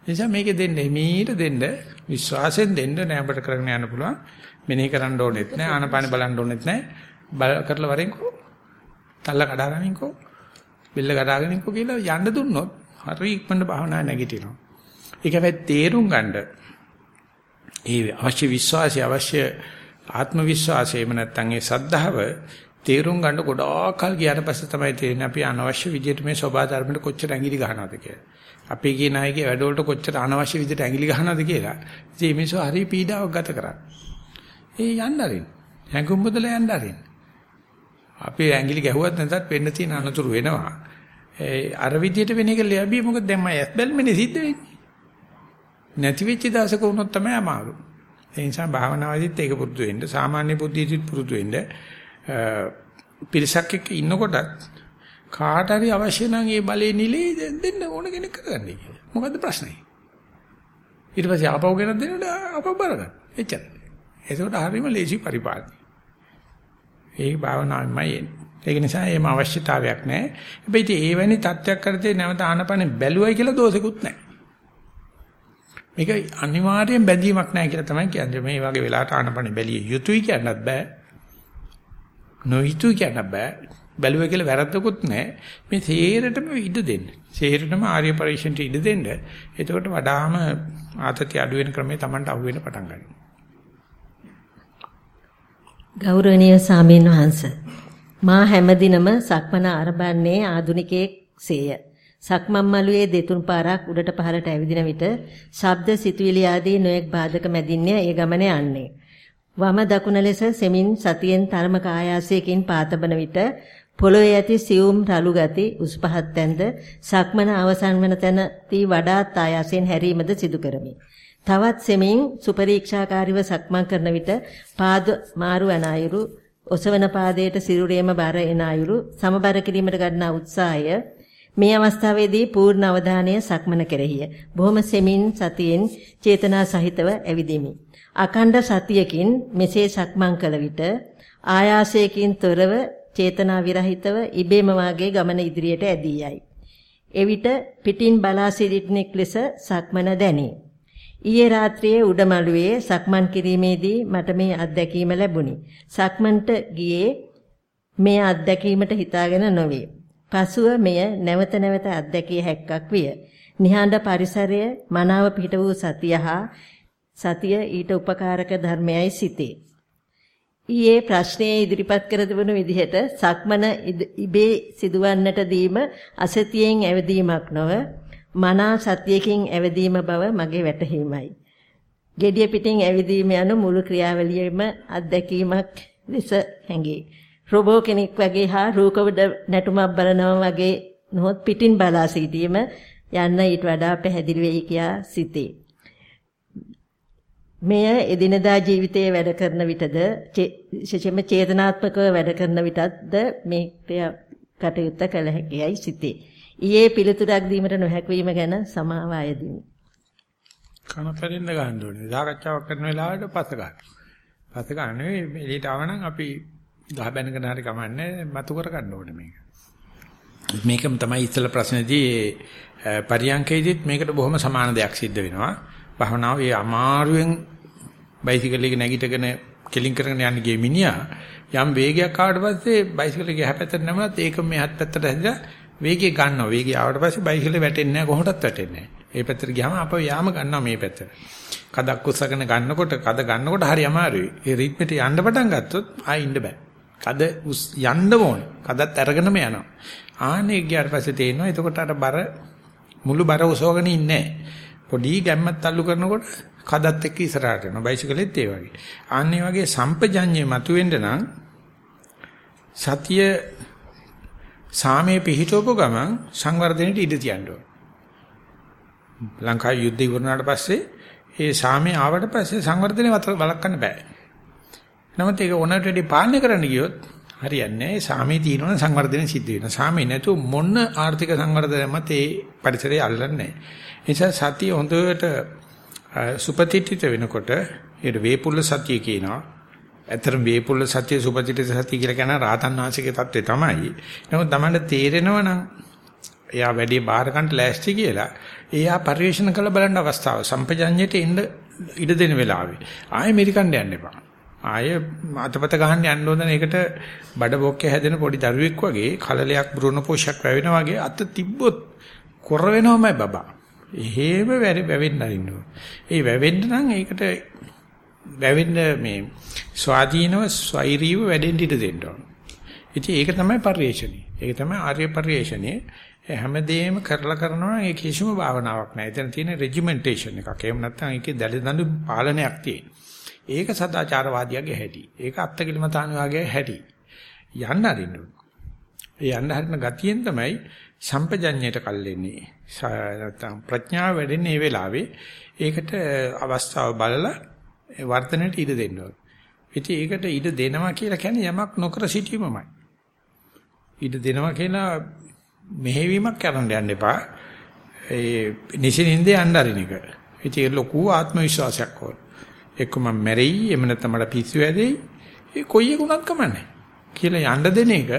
නිසා මේකේ දෙන්නේ මීට දෙන්න විශ්වාසයෙන් දෙන්න නෑඹට කරගෙන යන්න පුළුවන්. මෙනෙහි කරන්න ඕනෙත් නෑ ආනපාන බලන්න ඕනෙත් නෑ. බල කරලා වරෙන්කෝ. තල්ල කඩාගනින්කෝ. බෙල්ල කඩාගනින්කෝ කියලා යන්න දුන්නොත් හරි ඉක්මනට භාවනා නැගිටිනවා. ඒක හැබැයි තේරුම් ගන්න ඒ අවශ්‍ය විශ්වාසය අවශ්‍ය ආත්ම විශ්වාසය එහෙම නැත්නම් ඒ සද්ධාව තේරුම් ගන්න ගොඩාක් කල් ගියාට පස්සේ තමයි තේරෙන්නේ අපි අනවශ්‍ය විදිහට මේ සබා ධර්මයට කොච්චර ඇඟිලි ගහනවද කියලා. අපේ කියන අයගේ වැඩවලට කොච්චර අනවශ්‍ය විදිහට ඇඟිලි ගහනවද කියලා. ඉතින් මේ මිනිස්සු හරි පීඩාවක් ගත කරා. ඒ යන්න අරින්. හැඟුම් බදලා යන්න අරින්. අපි ඇඟිලි ගැහුවත් නැතත් වෙන්න තියෙන අනතුරු වෙනවා. ඒ අර විදිහට වෙන එක ලැබිය මොකද දැන් මම ඇස් බැල්මනේ සිද්ධ වෙන්නේ. නැති වෙච්ච දවසක වුණොත් තමයි අමාරු. ඒ නිසා භාවනාවේදීත් ඒක පුරුදු වෙන්න, සාමාන්‍ය බුද්ධියදීත් පුරුදු වෙන්න. පිරිසක් එක්ක ඉන්නකොටත් කාට හරි අවශ්‍ය නම් ඒ බලේ නිලේ දෙන්න ඕන කෙනෙක් කරගන්නේ කියලා. මොකද්ද ප්‍රශ්නේ? ඊට පස්සේ ආපහු ගෙනත් දෙන්නට ආපහු බලන්න. එච්චරයි. ඒකට හරීම ලේසි පරිපාලනය. ඒ භාවනාවමයි එන්නේ. ඒක නිසා එහෙම අවශ්‍යතාවයක් නැහැ. හැබැයි ඒ වැනි තත්ත්වයක් කරතේ නැවත ආනපන බැලුවයි කියලා දෝෂෙකුත් නැහැ. මේක අනිවාර්යෙන් බැඳීමක් නැහැ කියලා තමයි කියන්නේ. මේ වගේ වෙලාවට ආනපන බැලිය යුතුයි කියන්නත් බෑ. නොහිතුයි කියන්න බෑ. බැලුවා කියලා වැරද්දකුත් නැහැ. මේ තේරෙටම ඉඩ දෙන්න. තේරෙටම ආර්ය පරිශ්‍රණයට ඉඩ දෙන්න. එතකොට වඩාම ආතති අඩු වෙන ක්‍රමේ Tamanට අහු වෙන පටන් ගන්නවා. ගෞරවනීය සාමීන් වහන්ස මා හැමදිනම සක්මන ආරම්භන්නේ ආදුනිකයෙක් සේය. සක්මන් මළුවේ දෙතුන් පාරක් උඩට පහළට ඇවිදින විට ශබ්ද සිතුවිලි ආදී නොයෙක් බාධක මැදින්ය ඒ ගමන යන්නේ. වම දකුණ ලෙස සෙමින් සතියෙන් තරමක ආයාසයකින් පාතබන විට පොළොවේ ඇති සියුම් රළු ගති උස් පහත් තැන්ද සක්මන අවසන් වන තැන තී වඩාත් ආයාසයෙන් හැරීමද සිදු කරමි. තවත් සෙමින් සුපරීක්ෂාකාරීව සක්මන් කරන විට පාද මාරු වන අයුරු ඔසවන පාදයට සිරුරේම බර එන අයුරු සමබර කිරීමට ගන්නා උත්සාහය මේ අවස්ථාවේදී පූර්ණ අවධානය සක්මන කෙරෙහිය. බොහොම සෙමින් සතියෙන් චේතනා සහිතව ඇවිදිමි. අකණ්ඩ සතියකින් මෙසේ සක්මන් කළ විට ආයාසයකින් තොරව චේතනා විරහිතව ඉබේම වාගේ ගමන ඉදිරියට ඇදී යයි. එවිට පිටින් බලා සිටින්නෙක් ලෙස සක්මන දැනේ. ඊයේ රාත්‍රියේ උඩමළුවේ සක්මන් කිරීමේදී මට මේ අත්දැකීම ලැබුණි. සක්මන්ට ගියේ මේ අත්දැකීමට හිතාගෙන නොවේ. පසුව මෙය නැවත නැවත අත්දැකිය හැක්කක් විය. නිහඬ පරිසරය මනාව පිට වූ සතිය හා සතිය ඊට උපකාරක ධර්මයයි සිටේ. ඊයේ ප්‍රශ්නයේ ඉදිරිපත් කර තිබුණු විදිහට සක්මන ඉබේ සිදුවන්නට දීම අසතියෙන් ඇවදීමක් නොව මනා සතියකින් ඇවදීම බව මගේ වැටහීමයි. gediya pitin ඇවිදීම යන මුළු ක්‍රියාවලියෙම අත්දැකීමක් ලෙස හැඟේ. රොබෝ කෙනෙක් වගේ හා රූකවඩ නැටුමක් බලනවා වගේ නොහොත් පිටින් බලා සිටීම යන්න ඊට වඩා පැහැදිලි වෙයි කියා සිතේ. මෙය එදිනදා ජීවිතයේ වැඩ කරන විටද විශේෂයෙන්ම චේතනාත්මකව වැඩ කරන විටද මේ කටයුත්ත කළ හැකියයි සිතේ. ඊයේ පිළිතුරක් දීමට නොහැකි වීම ගැන සමාව අයදිමි. කන පෙරෙන්න ගන්න ඕනේ. සාකච්ඡාවක් කරන වෙලාවට පස්ස ගන්න. පස්ස ගන්න නෙවෙයි එළියට ආවනම් අපි ගහ බැනගෙන හරි කමන්නේ මතු කර ගන්න ඕනේ මේක. මේකම තමයි ඉස්සෙල්ලා ප්‍රශ්නේදී පරියන්කේදීත් මේකට බොහොම සමාන දෙයක් සිද්ධ වෙනවා. භවනාව ඒ අමාරුවෙන් බයිසිකල් එක නැගිටගෙන කෙලින් කරගෙන යන්න ගිය මිනිහා යම් වේගයක් ආවට පස්සේ බයිසිකල් එක එහා පැත්තට නැමුණත් ඒක මෙහත් පැත්තට හැදිලා වේගය ගන්නවා. වේගය ආවට පස්සේ බයිසිකල් වැටෙන්නේ නැහැ කොහොමදත් වැටෙන්නේ නැහැ. ඒ පැත්තට ගියාම අපව යාම ගන්නවා මේ පැත්තට. කදක් උස්සගෙන ගන්නකොට කද ගන්නකොට හරි අමාරුයි. ඒ රිද්මෙට යන්න පටන් ගත්තොත් ආයෙ ඉන්න බෑ. කද යන්න ඕනේ. කදත් අරගෙනම යනවා. ආනේ ගියාට පස්සේ තේරෙනවා එතකොට අර බර මුළු බර උසවගෙන ඉන්නේ පොඩි ගැම්මක් තල්ලු කරනකොට කදත් එක්ක ඉස්සරහට යනවා. බයිසිකලෙත් ඒ වගේ. ආන්නේ වගේ සම්පජඤ්ඤේ මතුවෙන්න නම් සතිය සාමයේ පිහිටවපු ගමන් සංවර්ධනෙට ඉඩ තියන්න ඕන. ලංකාවේ යුද්ධ ඉවරනාට පස්සේ ඒ සාමයේ ආවට පස්සේ සංවර්ධනෙ වළක්වන්න බෑ. නමුත් ඒක ඕනට වැඩි පාලනය කරන්න ගියොත් හරියන්නේ නැහැ. සාමයේ තියෙනවනම් සංවර්ධනය සිද්ධ වෙනවා. සාමයේ නැතුව මොන ආර්ථික සංවර්ධනයක්වත් ඒ පරිසරය අල්ලන්නේ නැහැ. ඒ නිසා සතිය හොඳට සුපතිත්‍ිත වෙනකොට ඒකට වේපුල්ල සතිය කියනවා. ඇත්තටම වේපුල්ල සතිය සුපතිත්‍ිත සතිය කියලා කියන රාතන් වාසිකේ தත්ත්වය තමයි. නමුත් Tamanට තේරෙනවා නම් එයා වැඩි බාහිරකන්ට ලෑස්ති කියලා එයා පරිශන කළ බලන්න අවස්ථාව සම්පජඤ්ඤයට එන්න ඉඩ දෙන වෙලාවේ ආයෙ මෙරිකන්න යන්න එපා. ආයෙ අතපත ගහන්න යන්න ඕන ඒකට බඩ බොක්කේ හැදෙන පොඩි දරුවෙක් වගේ කලලයක් බුරුණ පෝෂක් වැවෙනා වගේ අත තිබ්බොත් කොර වෙනවමයි බබා. එහෙම වැවෙන්න අරින්න ඒ වැවෙන්න නම් ඒකට වැවෙන්න මේ ස්වාධීනව ස්වෛරීව වැඩෙන්න ඉඩ දෙන්න ඕන. ඉතින් ඒක තමයි පරිේශණය. ඒක තමයි ආර්ය පරිේශණය. හැමදේම කරලා කරනවා නම් ඒ කිසිම භාවනාවක් නැහැ. එතන තියෙන රෙජිමෙන්ටේෂන් එකක්. එහෙම නැත්නම් ඒකේ දැලදඬු පාලනයක් තියෙන. ඒක සදාචාරවාදියාගේ හැටි. ඒක අත්තකිලමතාන වාගේ හැටි. යන්න අරින්න ඕන. ඒ යන්න හරින ගතියෙන් තමයි සම්පජඤ්ඤයට කල්ෙන්නේ. නැත්නම් ප්‍රඥාව වැඩෙන්නේ මේ වෙලාවේ. ඒකට අවස්ථාව බලලා වර්ධනයට ඉඩ දෙන්න ඕන. ඉතින් ඒකට ඉඩ දෙනවා කියලා කියන්නේ යමක් නොකර සිටීමමයි. ඉඩ දෙනවා කියලා මෙහෙවීමක් කරන්න යන්න එපා. ඒ නිසින්ින්දේ අnderින එක. ඉතින් ලොකු ආත්ම විශ්වාසයක් ඕන. එක්ක මම මැරෙයි එහෙම නැත්නම් මට පිස්සු වැදෙයි. ඒ කොයි එකුණක් කමන්නේ. කියලා යන්න දෙන එක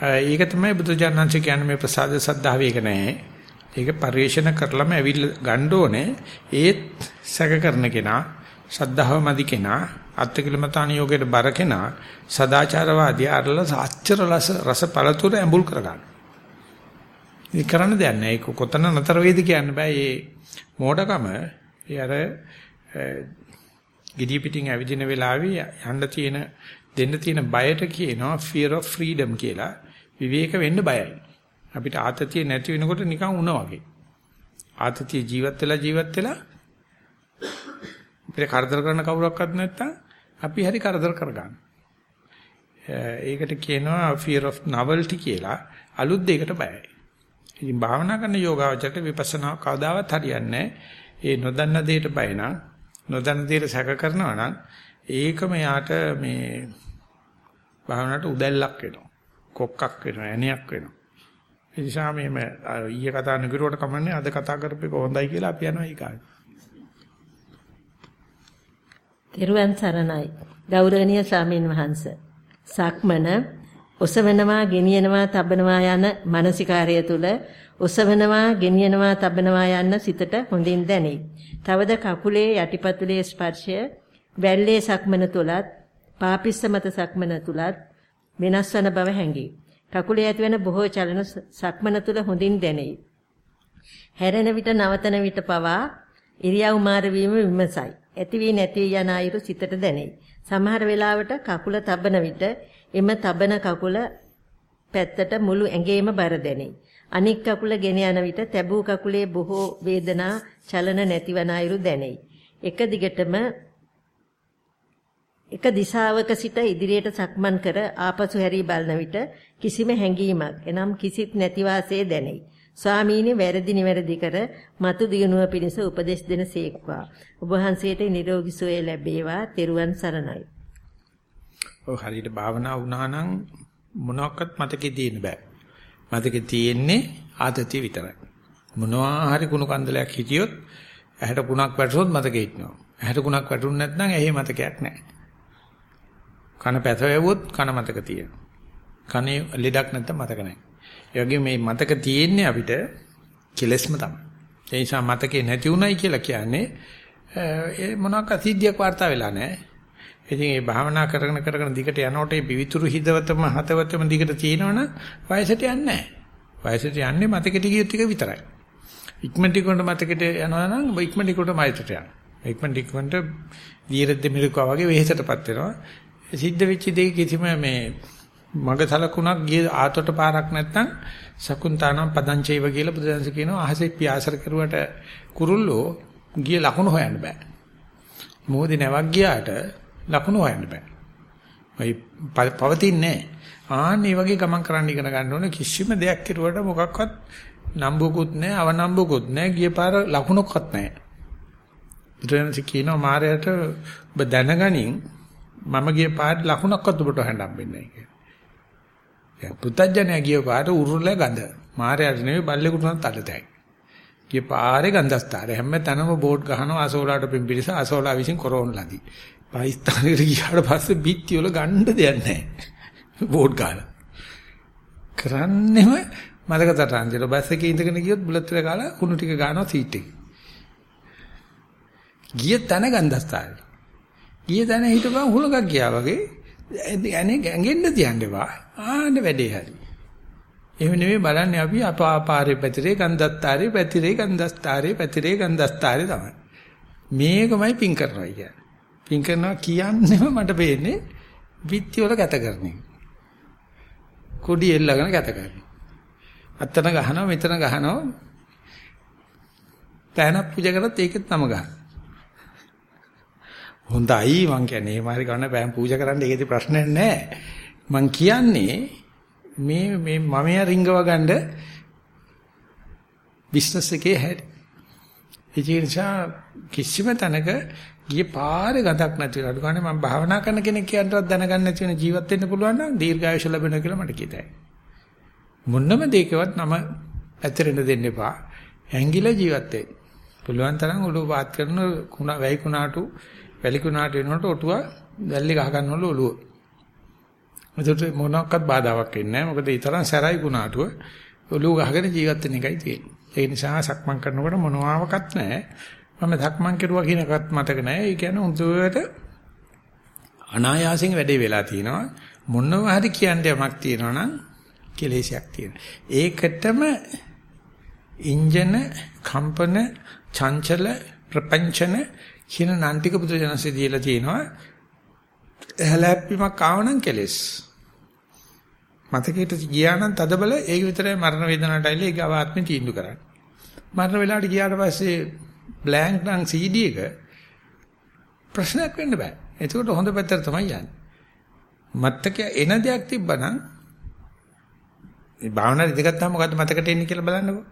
ඒක තමයි බුදුජානනාංශ කියන්නේ මේ ප්‍රසාද සද්ධාව ඒක නෑ. ඒක පරිේශන කරලම ඇවිල්ලා ගන්න ඕනේ. ඒත් සැක කරන කෙනා, ශ්‍රද්ධාව මදි කෙනා, අත්තිකිලමතාන යෝගයට බර කෙනා, සදාචාරවාදී අරල සාච්චර රස රස පළතුර ඇඹුල් කරගන්න. මේ කරන්න දෙයක් නෑ. ඒක කොතන නතර වේද කියන්න බෑ. මේ මෝඩකම ඒ අර gediy pitin ඇවිදින වෙලාවේ යන්න තියෙන දෙන්න තියෙන බයට කියනවා fear of freedom කියලා. විවේක වෙන්න බයයි. අපිට ආතතිය නැති වෙනකොට නිකන් උනා වගේ. ආතතිය ජීවත් වෙලා ජීවත් වෙලා අපිට කරදර කරන කවුරක්වත් නැත්තම් අපි හරි කරදර කරගන්න. ඒකට කියනවා fear of novelty කියලා. අලුත් දෙයකට බයයි. ඉතින් භාවනා කරන යෝගාවචරයට විපස්සනා කවදාවත් හරියන්නේ ඒ නොදන්න දෙයට බය නම් නොදන්න දෙයට සැක කරනවා නම් ඒකම යාට මේ භාවනාවට උදැල්ලක් වෙනවා. කොක්කක් වෙනවා, ඇණයක් වෙනවා. ඒ නිසා මෙහෙම ඊයේ කතා නගරුවට කමන්නේ අද කතා කරපේක හොඳයි කියලා අපි යනවා ඊකාට. තිරුවන් සරණයි. ගෞරවනීය ස්වාමීන් වහන්ස. සක්මන ඔසවනවා, ගෙනියනවා, තබනවා යන මානසිකාර්යය තුල ඔසවනවා, ගෙනියනවා, තබනවා යන සිතට හොඳින් දැනේ. තවද කකුලේ යටිපතුලේ ස්පර්ශය වැල්ලේ සක්මන තුලත්, පාපිස්ස මත සක්මන තුලත් වෙනස් වන බව හැඟේ. කකුලේ ඇතිවන බොහෝ චලන සක්මන තුල හොඳින් දැනේ. හැරෙන විට නවතන විට පවා ඉරියව් මාර වීම විමසයි. ඇති වී නැති යන අයුරු සිතට දැනේ. සමහර වෙලාවට කකුල තබන විට එම තබන කකුල පැත්තට මුළු ඇඟේම බර දැනේ. අනික් කකුල ගෙන යන විට තැබූ කකුලේ බොහෝ වේදනා චලන නැතිවන අයුරු දැනේ. එක දිගටම එක දිශාවක සිට ඉදිරියට සක්මන් කර ආපසු හැරී බලන විට කිසිම හැඟීමක් එනම් කිසිත් නැති වාසේ දැනේ. ස්වාමීනි වැරදි නිවැරදි කර මතු දියුණුව පිණිස උපදෙස් දෙන සේක්වා. ඔබ වහන්සේට නිරෝගී සුවය ලැබේවා. තෙරුවන් සරණයි. ඔය හරියට භාවනා වුණා නම් මොනවත් මතකේ තියෙන්න බෑ. මතකේ තියෙන්නේ ආතතිය විතරයි. මොනවා හරි කුණු කන්දලයක් හිටියොත් ඇහැට කුණක් වැටුනොත් මතකේ ඉන්නවා. ඇහැට කුණක් වැටුනේ නැත්නම් ඇහි මතකයක් නැහැ. කන පැත වැවුවොත් කන මතක තියෙනවා. කනේ ලෙඩක් නැත්නම් මතක නැහැ. ඒ වගේ මේ මතක තියෙන්නේ අපිට කෙලස්ම තමයි. ඒ නිසා මතකේ නැති උනායි කියලා කියන්නේ ඒ මොනවාක සිද්ධියක් වාර්තා වෙලා නැහැ. ඉතින් මේ භාවනා කරගෙන කරගෙන දිගට යනකොට මේ පිවිතුරු හිතවතම හතවතම දිගට තියෙනවනම් වයසට යන්නේ නැහැ. වයසට යන්නේ මතකෙට ගියොත් ටික විතරයි. ඉක්මනට ඉක්මනට මතකෙට යනවා නම් ඉක්මනට ඉක්මනට මයිතට යනවා. ඉක්මනට ඉක්මනට දීරද්ද මිරිකවා වගේ වෙහෙසටපත් වෙනවා. සිද්ධ වෙච්ච දෙයක කිසිම මේ මග සලකුණක් ගිය ආතොට පාරක් නැත්නම් සකුන්තානම් පදංචේව කියලා බුදුදහම කියනවා අහසේ පියාසර කරුවට කුරුල්ලෝ ගිය ලකුණු හොයන්න බෑ. මොහොතේ නැවක් ගියාට ලකුණු හොයන්න බෑ. ඔය පවතින්නේ ආන්නේ වගේ ගමන් කරන්න ඉගෙන ගන්න ඕනේ කිසිම දෙයක් කෙරුවට මොකක්වත් නම්බුකුත් නැහැ අවනම්බුකුත් නැහැ ගිය පාර ලකුණක්වත් නැහැ. බුදුරජාණන් කියනවා මායයට ඔබ දැනගනින් මම ගිය පාට ලකුණක්වත් ඔබට හොයන්න හම්බෙන්නේ නැහැ කියලා. දැන් පුතඥය ගිය පාට උරුල ගඳ. මාරයට නෙවෙයි බල්ලෙකුට උනත් අඩතයි. ගිය පාරේ ගන්ධස්තරය හැම තැනම බෝඩ් ගහනවා අසෝලාට පිම්පිරිස අසෝලා විසින් කොරෝන ලදී. පාකිස්තානෙට ගියාට පස්සේ බිත්ති වල ගන්න දෙයක් නැහැ. බෝඩ් ගහලා. කරන්නේම මතක තටාන්දර බස් එකේ ඉඳගෙන ගියොත් බුලත් එක ගාලා කුණු ටික ගන්නවා සීට් එකේ. ගිය තැන ගන්ධස්තරය. ගිය තැන හිටපන් හුලඟක් ගියා වගේ ඇනේ ගැඟෙන්න තියන්න එපා. ආන්න වැඩේ හරි. එහෙම නෙමෙයි බලන්නේ අපි අපාපාරේ පැතිරේ ගන්ධස්තරේ පැතිරේ ගන්ධස්තරේ පැතිරේ ගන්ධස්තරේ තමයි. මේකමයි පින් කරනවා කියන්නේ. පින් කරනවා කියන්නේම මට පේන්නේ විත්ති වල ගත කරන එක. කුඩි එල්ලගෙන ගත කරනවා. අත්තන ගහනවා මෙතන ගහනවා. තැනක් පූජා කරත් ඒකෙත් නම ගන්නවා. හොඳයි මං කියන්නේ එහෙම හරි ගන්න බෑම් පූජා කරන්න ඒකේ ප්‍රශ්නයක් නැහැ. මං කියන්නේ මේ මේ මමයා රිංගව ගන්න බිස්නස් එකේ හැටි. ඒ නිසා කිසිම තැනක ගිය පාරේ ගඳක් නැති අඩු ගන්න මම භාවනා කරන කෙනෙක් කියනවත් දැනගන්න නැති වෙන ජීවත් වෙන්න පුළුවන් නම් දීර්ඝායුෂ ලැබෙනවා කියලා මට කියතයි. මොන්නම දෙයකවත් නම ඇතරෙන්න දෙන්න එපා. ඇඟිලා ජීවත් වෙන්න. පුළුවන් තරම් ඔළුව පාත් කරන කුණ වැයි කුණාටු වැලි කුණාටු වෙනකොට ඔටුව වැල්ලි ගහ ගන්නවලු ඔළුව. එතකොට මොනක්වත් බාධාවක් වෙන්නේ නැහැ. මොකද ඒ තරම් සැරයි කුණාටුව ඔළුව ගහගෙන ජීවත් වෙන එකයි තියෙන්නේ. ඒ නිසා සක්මන් කරනකොට මොනවාවක්වත් නැහැ. මම සක්මන් කෙරුවා කියන එකත් මතක නැහැ. ඒ කියන්නේ හොඳට අනායාසයෙන් වැඩේ වෙලා තිනවා. මොනවා හරි කියන්න යමක් තියෙනවා නම් කෙලෙසයක් තියෙනවා. ඒකටම ඉන්ජන කම්පන චංචල ප්‍රපංචන කියන නම් ටික බුදුජනසේ දීලා තියෙනවා. හැලැප්පීමක් ආවනම් කෙලෙස්. මතකයට ගියා නම් තදබල ඒක විතරයි මරණ වේදනාවට ඇවිල්ලා ඒක ආත්මෙ තීන්දුව කරන්නේ. මරණ වෙලාවට ගියාට පස්සේ බ්ලැන්ක් නම් CD එක ප්‍රශ්නයක් වෙන්න බෑ. ඒකට හොඳ පැත්තට තමයි යන්නේ. මතක එන දෙයක් තිබ්බනම් මේ භාවනාවේ ඉඳගත්තාම මොකද්ද මතකට එන්නේ කියලා බලන්නකෝ.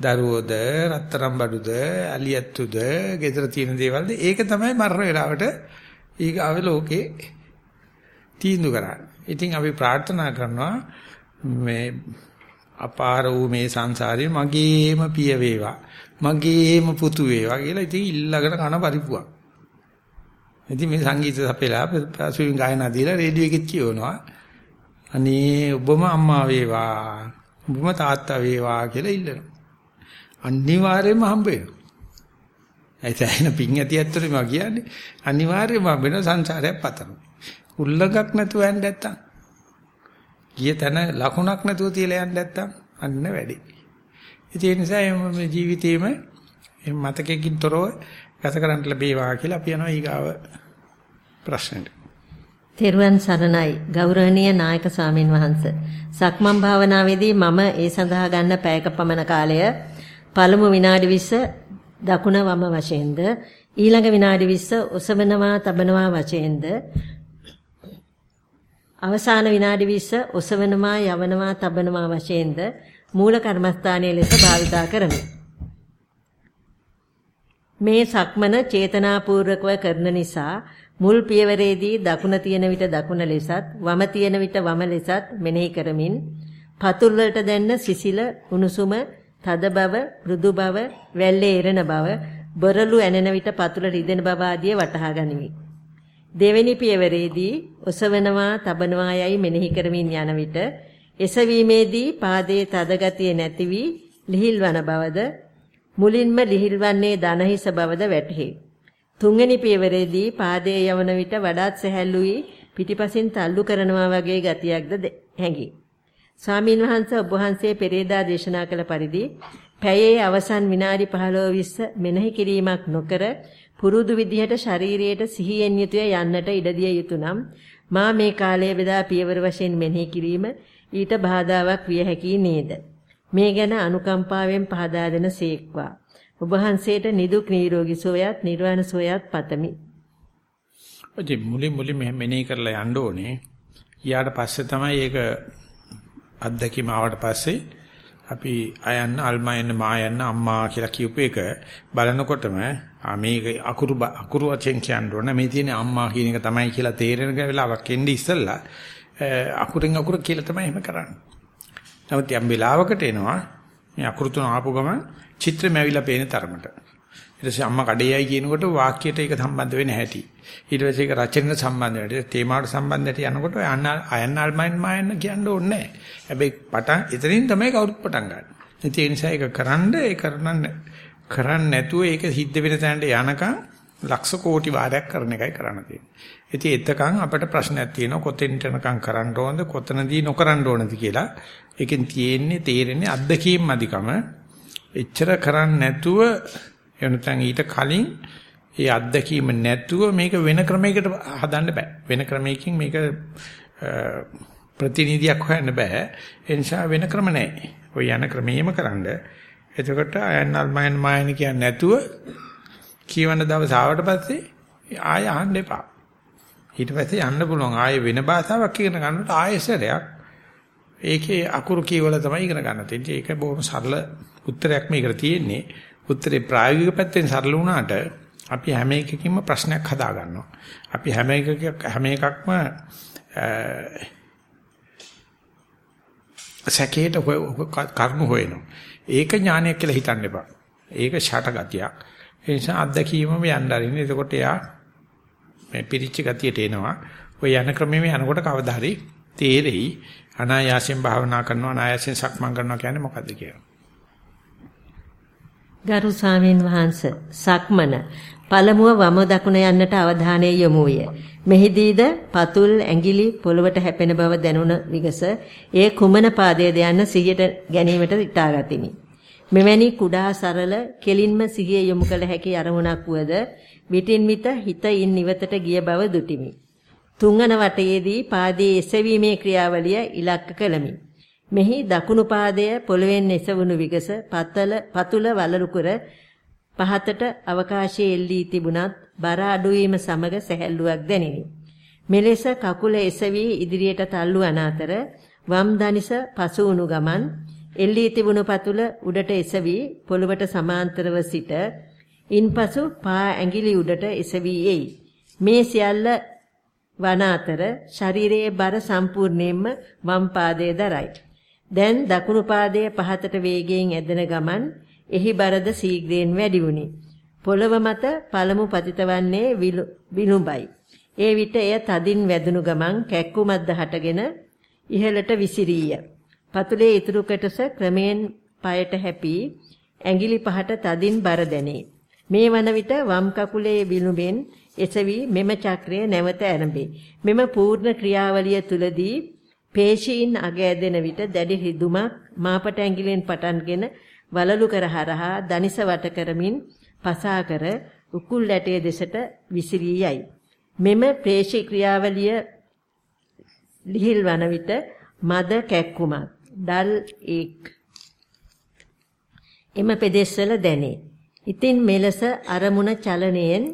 දරුවෝද, රත්තරන් බඩුද, අලියත්තුද, ගෙදර තියෙන දේවල්ද ඒක තමයි මරණ වෙලාවට ඊගාව ලෝකේ තීන්දුව කරන්නේ. ඉතින් අපි ප්‍රාර්ථනා කරනවා මේ අපාර වූ මේ සංසාරේ මගේම පිය වේවා. මගේම පුතු වේවා කියලා ඉතින් ඉල්ලගෙන කන පරිපුවක්. ඉතින් මේ සංගීත සපේලා පසුවින් ගායනා දීලා රේඩියෝ එකෙත් කියවනවා. අනේ ඔබම අම්මා වේවා. ඔබම තාත්තා වේවා කියලා ඉල්ලනවා. අනිවාර්යයෙන්ම හම්බ වෙනවා. ඇයිතන පිං ඇති ඇත්තටම කියන්නේ අනිවාර්යයෙන්ම වෙන සංසාරයක් පතනවා. උල්ලගක් නැතුව යන්න නැත්තම්. ගිය තැන ලකුණක් නැතුව තියලා යන්න නැත්තම් අන්න වැඩි. ඒ නිසා මේ ජීවිතේම මතකයකින් තොරව ගත කරන්න ලැබේවා කියලා අපි යනවා ඊගාව ප්‍රශ්නෙට. තෙරුවන් සරණයි ගෞරවනීය නායක ස්වාමින් වහන්සේ. සක්මන් භාවනාවේදී මම ඒ සඳහා ගන්න පැයක පමණ කාලය පළමු විනාඩි 20 දකුණ වම වශයෙන්ද ඊළඟ විනාඩි 20 ඔසවනවා තබනවා වශයෙන්ද අවසාන විනාඩි 20 ඔසවනවා යවනවා තබනවා වශයෙන්ද මූල කර්මස්ථානයේ ලෙස භාවිතා කරමි. මේ සක්මන චේතනාපූර්වකව කරන නිසා මුල් පියවරේදී දකුණ තියෙන විට දකුණ ලෙසත් වම තියෙන විට වම ලෙසත් මෙනෙහි කරමින් පතුල් වලට දැන්න සිසිල උණුසුම තද බව මෘදු බව වැල්ලේ එරෙන බව බරළු ඇනෙන විට පතුල රිදෙන බව ආදී වටහා ගනිමි. දෙවෙනි පියවරේදී ඔසවනවා තබනවා යයි මෙනෙහි කරමින් යන විට එසවීමේදී පාදයේ තද ගතිය නැති වී ලිහිල්වන බවද මුලින්ම ලිහිල්වන්නේ දනහිස බවද වැටහේ. තුන්වෙනි පියවරේදී පාදයේ යවන විට වඩාත් සැහැල්ලු වී පිටිපසින් තල්ලු කරනවා වගේ ගතියක්ද හැඟේ. ස්වාමීන් වහන්සේ ඔබ වහන්සේ පෙරේදා දේශනා කළ පරිදි පැයේ අවසන් විනාඩි 15 20 මෙනෙහි කිරීමක් නොකර පුරුදු විදිහට ශරීරයට සිහියෙන් යුතුය යන්නට ඉඩ දිය යුතු නම් මා මේ කාලය බෙදා පියවර වශයෙන් මෙනෙහි කිරීම ඊට බාධාවක් විය හැකි නේද? මේ ගැන අනුකම්පාවෙන් පහදා දෙන සේක්වා. ඔබ වහන්සේට නිදුක් නිරෝගී සුවයත් නිර්වාණ සුවයත් පතමි. ඔය මුලින් මුලින් මෙහෙම මෙනෙහි කරලා යන්න ඕනේ. ඊට පස්සේ තමයි ඒක අත්දැකීම ආවට පස්සේ අපි අයන්න අල්මයන් මායන්න අම්මා කියලා කියපු එක බලනකොටම මේක අකුරු අකුරු වචෙන් කියන්න ඕන මේ තියෙන අම්මා කියන එක තමයි කියලා තේරෙන වෙලාවක් එන්නේ ඉස්සෙල්ලා අකුරෙන් අකුර කියලා තමයි එහෙම කරන්නේ. නමුත් යම් වෙලාවකට එනවා මේ අකුරු තුන ආපු ගමන් චිත්‍රෙම ඇවිල්ලා පේන තරමට. ඊට පස්සේ අම්මා කඩේයි කියනකොට වාක්‍යයට ඒක සම්බන්ධ වෙන්නේ නැහැටි. ඊට පස්සේ ඒක රචනෙට සම්බන්ධ වෙනවා. තේමාවට සම්බන්ධයට යනකොට අයන්න අයන්නල් මයින් මායන්න කියන්න ඕනේ නැහැ. හැබැයි පටන් එතනින් තමයි කවුරුත් පටන් ගන්න. ඒ නිසා ඒක කරන්න ඒ කරන්න කරන්න නැතුව ඒක සිද්ධ වෙන තැනට යනකම් ලක්ෂ කෝටි වාරයක් කරන එකයි කරන්න තියෙන්නේ. ඉතින් එතකන් අපිට ප්‍රශ්නයක් තියෙනවා කොතෙන්ට යනකම් කරන්න ඕනද කොතනදී නොකරන්න ඕනද කියලා. ඒකෙන් තියෙන්නේ තේරෙන්නේ අත්දැකීම් අධිකම. එච්චර කරන්නේ නැතුව එනතන් ඊට කලින් ඒ අත්දැකීම නැතුව මේක වෙන ක්‍රමයකට හදන්න බෑ. වෙන ක්‍රමයකින් මේක ප්‍රතිනිධියක් හොයන්න බෑ. ඒ නිසා වෙන ක්‍රම නැහැ. ඔය යන ක්‍රමෙම කරන්න. එතකොට අයන්නල් මයන් මායන කියන්නේ නැතුව කියවන දවස් ආවට පස්සේ ආය අහන්න එපා. ඊට පස්සේ යන්න පුළුවන් ආයේ වෙන භාෂාවක් ඉගෙන ගන්නකොට ආයෙසරයක් ඒකේ අකුරු කියවල තමයි ඉගෙන ගන්න තියෙන්නේ. ඒක බොහොම සරල උත්තරයක් මේකට තියෙන්නේ. උත්තරේ ප්‍රායෝගික පැත්තෙන් සරල වුණාට අපි හැම එකකින්ම ප්‍රශ්නයක් හදා ගන්නවා. අපි හැම එකක හැම එකක්ම සැකේට කරුණු හොයනවා. ඒක ඥානයක් කියලා හිතන්න එපා. ඒක ෂට ගතියක්. ඒ නිසා අත්දැකීමම යන්න ආරින්න. එතකොට එයා මේ පිරිච්ච ගතියට එනවා. ඔය යන ක්‍රමෙම යනකොට කවදා හරි තේරෙයි අනායාසයෙන් භාවනා කරනවා අනායාසයෙන් සක්මන් කරනවා කියන්නේ මොකද්ද කියලා. ගරු ස්වාමීන් වහන්ස සක්මන පළමුව වම දකුණ යන්නට අවධානය යොමු විය. මෙහිදීද පතුල් ඇඟිලි පොළවට හැපෙන බව දැනුණ විගස ඒ කුමන පාදයේද යන්න සිහියට ගැනීමට ඉටාගතිමි. මෙවැනි කුඩා සරල කෙලින්ම සිහිය යොමු කළ හැකි අරමුණක් වුවද විටින් විට හිතින් නිවතට ගිය බව දුටිමි. තුන්වන වටයේදී පාදයේ එසවීමේ ක්‍රියාවලිය ඉලක්ක කළමි. මෙහි දකුණු පාදය පොළවෙන් එසවුණු විගස පතල පතුල වලලු කර පහතට අවකාශයේ එල්ලී තිබුණත් බර අඩුවීම සමග සැහැල්ලුවක් දැනිනි. මෙලෙස කකුල එසවි ඉදිරියට තල්ලු අන අතර වම් දනිස පසු වුණු ගමන් එල්ලී තිබුණු පතුල උඩට එසවි පොළවට සමාන්තරව සිට ඉන්පසු පා ඇඟිලි උඩට එසවි එයි. මේ සියල්ල වන අතර ශරීරයේ බර සම්පූර්ණයෙන්ම වම් පාදයේ දරයි. දැන් දකුණු පාදයේ පහතට වේගයෙන් ඇදෙන ගමන් එහි බරද සීග්‍රයෙන් වැඩි වුණි. පොළව මත පළමු පතිතවන්නේ විනුඹයි. ඒ විට එය තදින් වැදුණු ගමන් කැක්කුමක්ද හටගෙන ඉහළට විසිරීය. පතුලේ ඉතුරු කොටස ක්‍රමයෙන් পায়ට හැපි ඇඟිලි පහට තදින් බර දැනේ. මේ වන විට වම් කකුලේ විනුඹෙන් එසවි මෙම චක්‍රය නැවත ආරම්භේ. මෙම පූර්ණ ක්‍රියාවලිය තුලදී පේශීන් අග ඇදෙන විට දැඩි හිදුමක් මාපට ඇඟිලෙන් පටන්ගෙන වලලු කර හරහා දනිස වට කරමින් පසා කර උකුල් ඇටේ දෙසට විසිරී යයි. මෙම ප්‍රේෂී ක්‍රියාවලිය ලිහිල් වන විට මද කැක්කුමක් ඩල් එක් එම පෙදෙස්වල දැනේ. ඉතින් මෙලෙස අරමුණ චලනයෙන්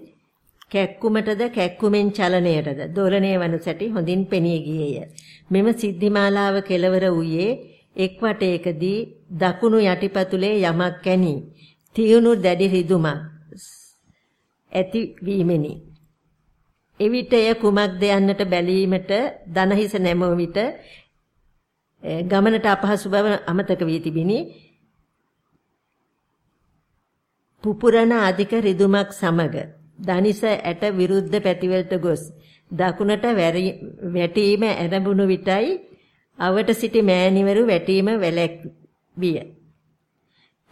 කැක්කුමටද කැක්කුමෙන් චලනයටද දෝලණය වන සැටි හොඳින් පෙනී ගියේය. මෙම සිද්ධිමාලාව කෙලවර වූයේ එක් වටයකදී දකුණු යටිපතුලේ යමක් කැණි. තියුණු දැඩි රිදුමක් ඇති වීමෙනි. එවිට එය කුමක්ද යන්නට බැලීමට දනහිස නැමව විට ගමනට අපහසු බව අමතක වී තිබිනි. පුපුරන අධික රිදුමක් සමග දනිස ඇට විරුද්ධ පැතිවලට ගොස් දකුණට වැටීම ඇරඹුණු විටයි අවට සිටි මෑණිවරු වැටීම වැළැක් විය.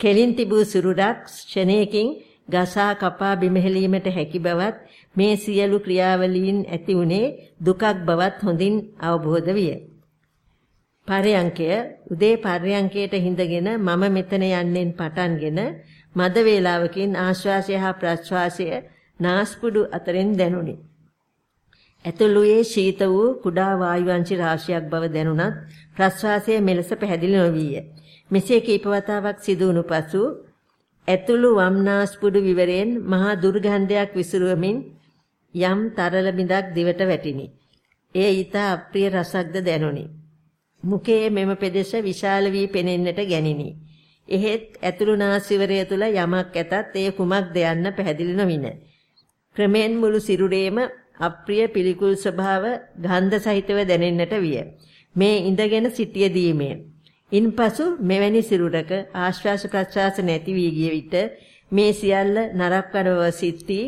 කෙලින් තිබූ සුරුඩක් ක්ෂණයකින් ගසා කපා බිමහෙලීමට හැකි බවත් මේ සියලු ක්‍රියාවලීන් ඇති වුනේ දුකක් බවත් හොඳින් අවබෝධ විය. පරයන්කය උදේ පරයන්කයට හිඳගෙන මම මෙතන යන්නෙන් පටන්ගෙන මද වේලාවකින් ආශ්වාසය හා ප්‍රශ්වාසය නාස්පුඩු අතරින් දැනුනි. ඇතුළුයේ ශීත වූ කුඩා වායුවංශි රාශියක් බව දැනුණත් ප්‍රශ්වාසය මෙලෙස පැහැදිලි නොවිය. මෙසේ කීප වතාවක් සිදු වුණු පසු ඇතුළු වම්නාස්පුඩු විවරයෙන් මහා දුර්ගන්ධයක් විසිරුවමින් යම් තරල බිඳක් දිවට වැටිනි. එය ඊට අප්‍රිය රසක්ද දැනුනි. මුඛයේ මෙම පෙදෙස විශාල වී පෙනෙන්නට ගැනිනි. එහෙත් ඇතුළු නාස්විවරය තුල යමක් ඇතත් එය කුමක්ද යන්න පැහැදිලි නොවින. ක්‍රමෙන් මුළු සිරුරේම අප්‍රිය පිළිකුල් ස්වභාව ගන්ධ සහිතව දැනෙන්නට විය. මේ ඉඳගෙන සිටියදීමේ ඉන්පසු මෙවැනි සිරුරක ආශ්වාස ප්‍රශ්වාස නැති වී ගිය විට මේ සියල්ල නරක කරව සිටි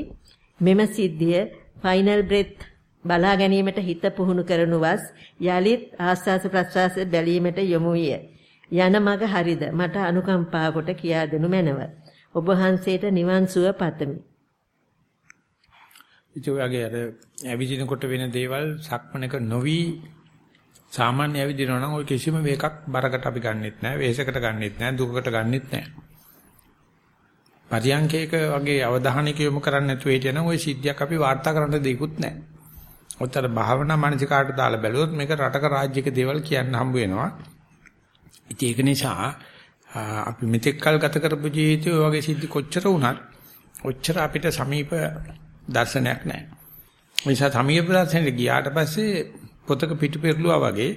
මෙම සිද්ධිය ෆයිනල් බ්‍රෙත් බලා ගැනීමට හිත පුහුණු කරනුවස් යලිත් ආස්වාස ප්‍රශ්වාස බැලීමට යොමු විය. යන මග හරිද මට අනුකම්පා කොට කියා දෙනු මැනව. ඔබ වහන්සේට නිවන් සුව පතමි. ඒ වගේ අර ඇවිදිනකොට වෙන දේවල් සක්මනක නොවි සාමාන්‍ය ඇවිදිනවා නම් ওই කිසිම වේකක් බරකට අපි ගන්නෙත් නැහැ, වේසකට ගන්නෙත් නැහැ, දුකකට ගන්නෙත් නැහැ. පරියංකේක වගේ අවධානයක යොමු කරන්නේ නැතුව හිටියනම් ওই සිද්ධියක් අපි වාර්තා කරන්න දෙයක්වත් නැහැ. ඔතන භාවනා මානසිකාට දාලා බැලුවොත් මේක රටක රාජ්‍යක දේවල් කියන්න හම්බ වෙනවා. ඉතින් ඒක නිසා අපි මෙතෙක් කල් ගත කරපු ජීවිතේ ඔය වගේ සිද්ධි කොච්චර වුණත් ඔච්චර අපිට සමීප දර්ශනයක් නැහැ. ඒ නිසා සමීප දර්ශනෙට ගියාට පස්සේ පොතක පිටු පෙරළුවා වගේ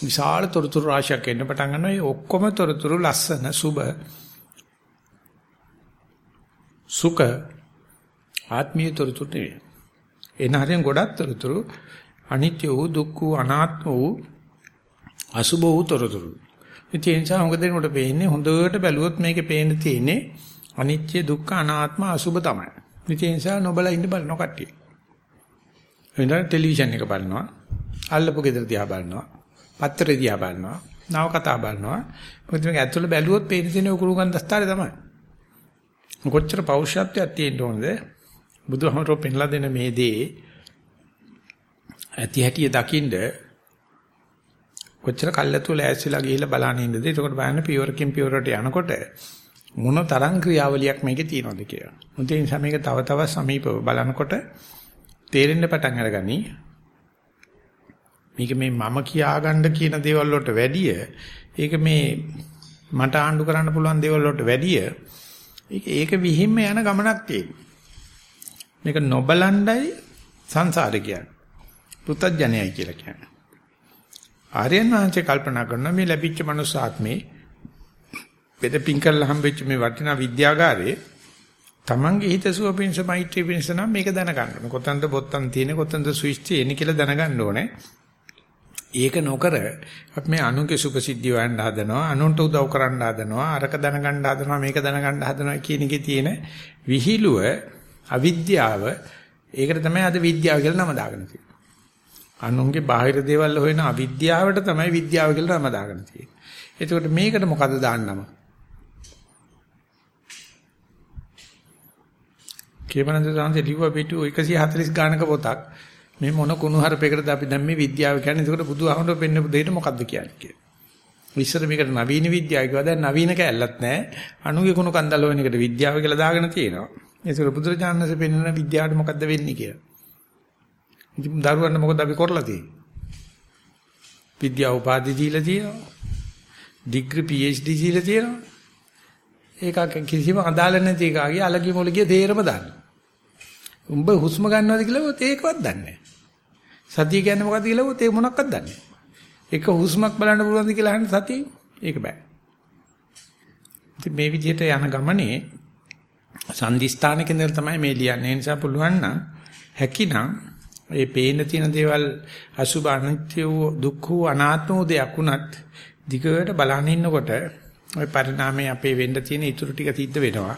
විශාල තොරතුරු රාශියක් එන්න පටන් ගන්නවා. ඒ ඔක්කොම තොරතුරු ලස්සන සුබ සුඛ ආත්මීය තොරතුරු නෙවෙයි. එන හරියන් ගොඩක් තොරතුරු අනිත්‍ය වූ දුක්ඛ වූ අනාත්ම වූ අසුභ වූ තොරතුරු. ඉතින් ඒ නිසා මොකද දෙනකොට පේන්නේ හොඳට බැලුවොත් මේකේ පේන්න තියෙන්නේ අනිත්‍ය දුක්ඛ අනාත්ම අසුභ තමයි. ඉතින් ඒ නිසා නොබලා ඉන්න බලන කට්ටිය. වෙනදා ටෙලිවිෂන් එක බලනවා. අල්ලපු ගෙදර දිහා බලනවා. පත්තරේ දිහා බලනවා. නව කතා බලනවා. මොකද මේක ඇතුළ බැලුවොත් පේන තියෙන උකුරු ගන්ධස්තරේ තමයි. කොච්චර පෞරුෂත්වයක් තියෙන්න ඕනද? බුදුහමරෝ පෙන්ලා දෙන මේ දේ ඇති හැටිය දකින්ද කොච්චර කල්ලාතු ලෑස්තිලා ගිහිල්ලා බලන්න ඉන්නද? එතකොට බලන්න පියවරකින් පියවරට යනකොට මොන තරම් ක්‍රියාවලියක් මේකේ තියෙනවද කියලා. මුත් ඒ නිසා මේක තව තවත් සමීපව බලනකොට තේරෙන්න පටන් අරගනි. මේක මේ මම කියාගන්න කියන දේවල් වලට වැඩිය ඒක මේ මට ආණ්ඩු කරන්න පුළුවන් දේවල් වලට වැඩිය ඒක ඒක විහිම්ම යන ගමනක් තියෙනවා. මේක නොබලණ්ඩයි සංසාරේ කියන්නේ. පුතඥයයි කියලා කියන්නේ. ආර්යයන් වහන්සේ කල්පනා කරනවා මේ ලැබිච්ච මනුස්ස ආත්මේ බෙද පිං කරලා හම්බෙච්ච මේ වටිනා විද්‍යාගාරේ තමන්ගේ හිතසුව පිණිස මෛත්‍රී පිණිස නම් මේක දැනගන්න ඕනේ. කොතනද බොත්තම් තියෙන්නේ කොතනද ස්විච් තියෙන්නේ කියලා දැනගන්න ඕනේ. ඒක නොකර අපි මේ අනුන්ගේ සුඛසිද්ධිය වයන්ඩ හදනවා අනුන්ට උදව් කරන්න හදනවා අරක දැනගන්න හදනවා මේක දැනගන්න හදනවා කියන එකේ තියෙන විහිළුව අවිද්‍යාව ඒකට තමයි අද විද්‍යාව කියලා නම දාගෙන තියෙන්නේ. අනුන්ගේ බාහිර දේවල් හොයන අවිද්‍යාවට තමයි විද්‍යාව කියලා නම දාගෙන තියෙන්නේ. එතකොට මේකට මොකද දාන්නම? කේමනන්ද සාන්සේ ලිව්ව පිටු 140 ගානක පොතක් මේ මොන කුණු හරපයකටද අපි දැන් මේ විද්‍යාව කියන්නේ ඒකට බුදුහාමුදුර පෙන්නපු දෙයට මොකද්ද කියන්නේ කියලා. ඉස්සර මේකට නවීන විද්‍යාව කිව්වා දැන් නවීන කැලලත් නැහැ. අනුගේ කුණු කන්දල් හොයන එකට විද්‍යාව කියලා දාගෙන තියෙනවා. ඒසර බුදුරජාණන්සේ පෙන්නන විද්‍යාවට මොකද්ද වෙන්නේ කියලා. ඉතින් දරුවන්ට මොකද අපි කරලා තියෙන්නේ? විද්‍යාව උපාධි දීලා තියෙනවා. ඩිග්‍රී PhD දීලා තියෙනවා. ඒක කිසිම අදාළ නැති එකාගේ අලගි මොලගිය තේරම දාන්න. උඹ හුස්ම ගන්නවද කියලා ඒකවත් දන්නේ නැහැ. සතිය කියන්නේ මොකක්ද කියලා ඒ මොනක්වත් දන්නේ නැහැ. එක හුස්මක් බලන්න පුළුවන්ද කියලා අහන්න සතිය ඒක බෑ. ඉතින් මේ විදිහට යන ගමනේ සම්දිස්ථානක ඉඳලා තමයි මේ ලියන්නේ. ඒ නිසා පුළුවන් නම් හැකිනම් ඒ පේන තියෙන දේවල් අසුබ අනිත්‍ය වූ දුක්ඛ වූ අනාත්ම වූ දෙයක් උනත් දිගට බලන ඉන්නකොට ওই පරිණාමයේ අපේ වෙන්න තියෙන ඉතුරු ටික සිද්ධ වෙනවා.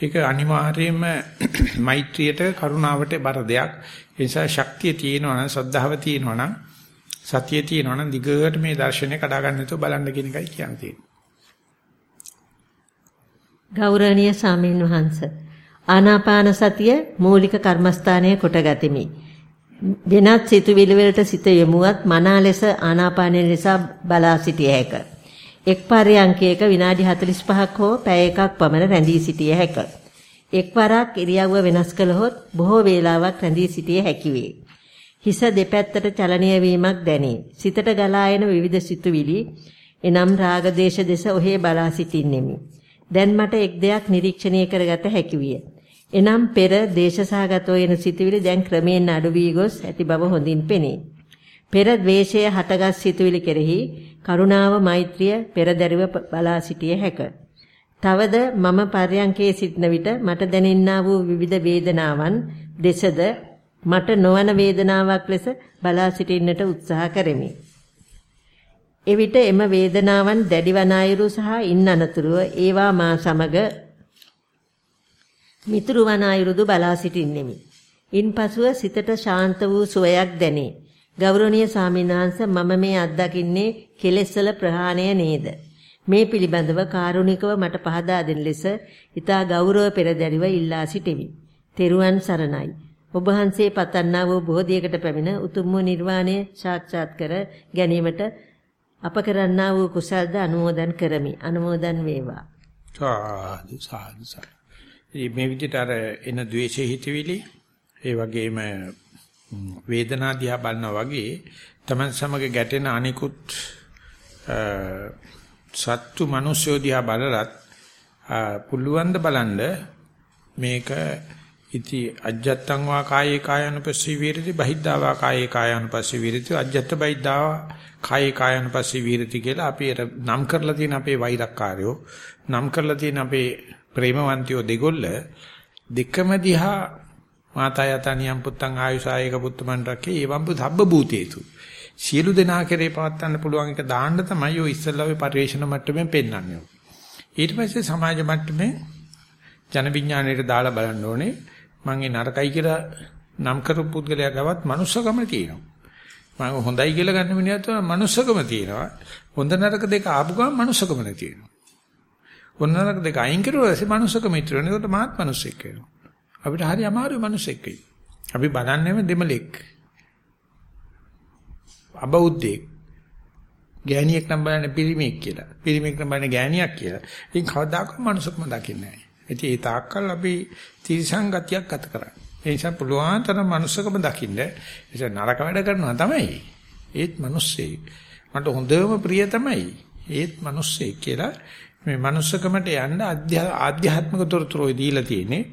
ඒක අනිවාර්යයෙන්ම [CLEARS THROAT] මෛත්‍රියට කරුණාවට බර දෙයක්. ඒ නිසා ශක්තිය තියෙනවා නම් ශ්‍රද්ධාව තියෙනවා නම් සතිය තියෙනවා නම් දිගට මේ දර්ශනය කඩා ගන්න නැතුව බලන්න කියන එකයි කියන්නේ. ගෞරවනීය සාමීන් වහන්ස ආනාපාන සතිය මූලික කර්මස්ථානයේ කොට ගතිමි. වෙනත් සිතුවිලි වලට සිත යොමුවත් මනා ලෙස ආනාපානය නිසා බලා සිටිය හැක. එක් පරයන්කයක විනාඩි 45ක් හෝ පැය එකක් පමණ රැඳී සිටිය හැක. එක්වරක් ඉරියව්ව වෙනස් කළහොත් බොහෝ වේලාවක් රැඳී සිටිය හැකි වේ. හිස දෙපැත්තට චලනය වීමක් දැනේ. සිතට ගලා එන විවිධ සිතුවිලි එනම් රාග දේශ දෙස ඔහේ බලා සිටින්නෙමි. දැන් මට එක් දෙයක් නිරීක්ෂණය කරගත හැකි විය. එනම් පෙර දේශසහගතව එන සිතුවිලි දැන් ක්‍රමයෙන් අඩු වී ගොස් ඇති බව හොඳින් පෙනේ. පෙර ද්වේෂය හටගත් සිතුවිලි කෙරෙහි කරුණාව මෛත්‍රිය පෙරදරිව බලා සිටිය හැක. තවද මම පර්යංකයේ සිටන විට මට දැනෙන්නා වූ විවිධ වේදනාවන් දෙසද මට නොවන වේදනාවක් ලෙස බලා සිටින්නට උත්සාහ කරමි. එවිට එම වේදනාවන් දැඩිවන අයුරු සහ ඉන් අනතුරුව ඒවා මා සමග මිතුරු වන අයුරුදු බලා සිටින්නෙමි. ඉන්පසුව සිතට ශාන්ත වූ සුවයක් දැනේ. ගෞරවනීය ස්වාමීනාංශ මම මේ අත්දකින්නේ කෙලෙස්වල ප්‍රහාණය නේද? මේ පිළිබඳව කාරුණිකව මට පහදා දෙන ලෙස ඊතා ගෞරව පෙරදැරිව ඉල්ලා සිටිමි. තෙරුවන් සරණයි. ඔබ වහන්සේ පතන්නා වූ බෝධියකට පැමිණ උතුම් වූ නිර්වාණය සාක්ෂාත් කර ගැනීමට අප කරන්නා වූ කුසල්ද අනුමෝදන් කරමි. අනුමෝදන් වේවා. සාදු සාදු සාදු. මේ විදිහට අර එන द्वේෂය හිතවිලි ඒ වගේම වේදනා දිහා බලනවා වගේ තමන් සමග ගැටෙන අනිකුත් සත්තු මිනිස්සු දිහා බලලත් පුළුවන් ද බලන්න මේක ඉති අජත්තං වා කායේ කායනුපස්සී විරති බහිද්ධා වා කායේ කායනුපස්සී විරති අජත්ත බහිද්ධා කායේ කායනුපස්සී විරති කියලා අපි නම් කරලා තියෙන අපේ වෛරක්කාරයෝ නම් කරලා තියෙන අපේ ප්‍රේමවන්තයෝ දෙගොල්ල දෙකම දිහා මාතා යතනියම් පුත්තං ආයුසායක පුත්තමන් රකේ. එවම්පු සබ්බ භූතේතු. සියලු දෙනා කෙරේ පවත්වන්න පුළුවන් එක දාන්න තමයි ඔය ඉස්සල්ලා ඔය පරිවේෂණ මට්ටමින් පෙන්වන්නේ. ඊට පස්සේ සමාජ මට්ටමේ ජන විඥාණයට දාලා බලන්න ඕනේ. මං ඒ නරකයි කියලා නම් කරපු පුද්ගලයා ගවත් මනුස්සකම තියෙනවා. මම හොඳයි කියලා ගන්න මිනිහත් මනුස්සකම තියෙනවා. හොඳ නරක දෙක ආපු ගමන් මනුස්සකම නැති වෙනවා. හොඳ නරක දෙක අයින් කරුවා ඊපස්සේ මනුස්සකම ඉතුරු වෙනවා. ඒකට මාත් මනුස්සෙක් වෙනවා. අපිට හරි අමාරුයි මනුස්සෙක් වෙයි. අපි බලන්නේම දෙමලෙක්. අබෞද්ධෙක්. ගෑණියෙක් නම් බලන්නේ පිරිමියෙක් කියලා. පිරිමියෙක් නම් බලන්නේ ගෑණියක් කියලා. ඉතින් කවදාකවත් මනුස්සකම දකින්නේ නැහැ. ඉතින් ඒ තාක්කල් අපි තිරසංගතියක් ගත කරන්නේ. ඒ නිසා පුළුවන් තරම් මනුස්සකම දකින්න. ඒ නරක වැඩ කරනවා තමයි. ඒත් මිනිස්සෙයි. මට හොඳම ප්‍රිය තමයි. ඒත් මිනිස්සෙයි කියලා මේ මනුස්සකමට යන්න ආධ්‍යාත්මික තොරතුරු දීලා තියෙන්නේ.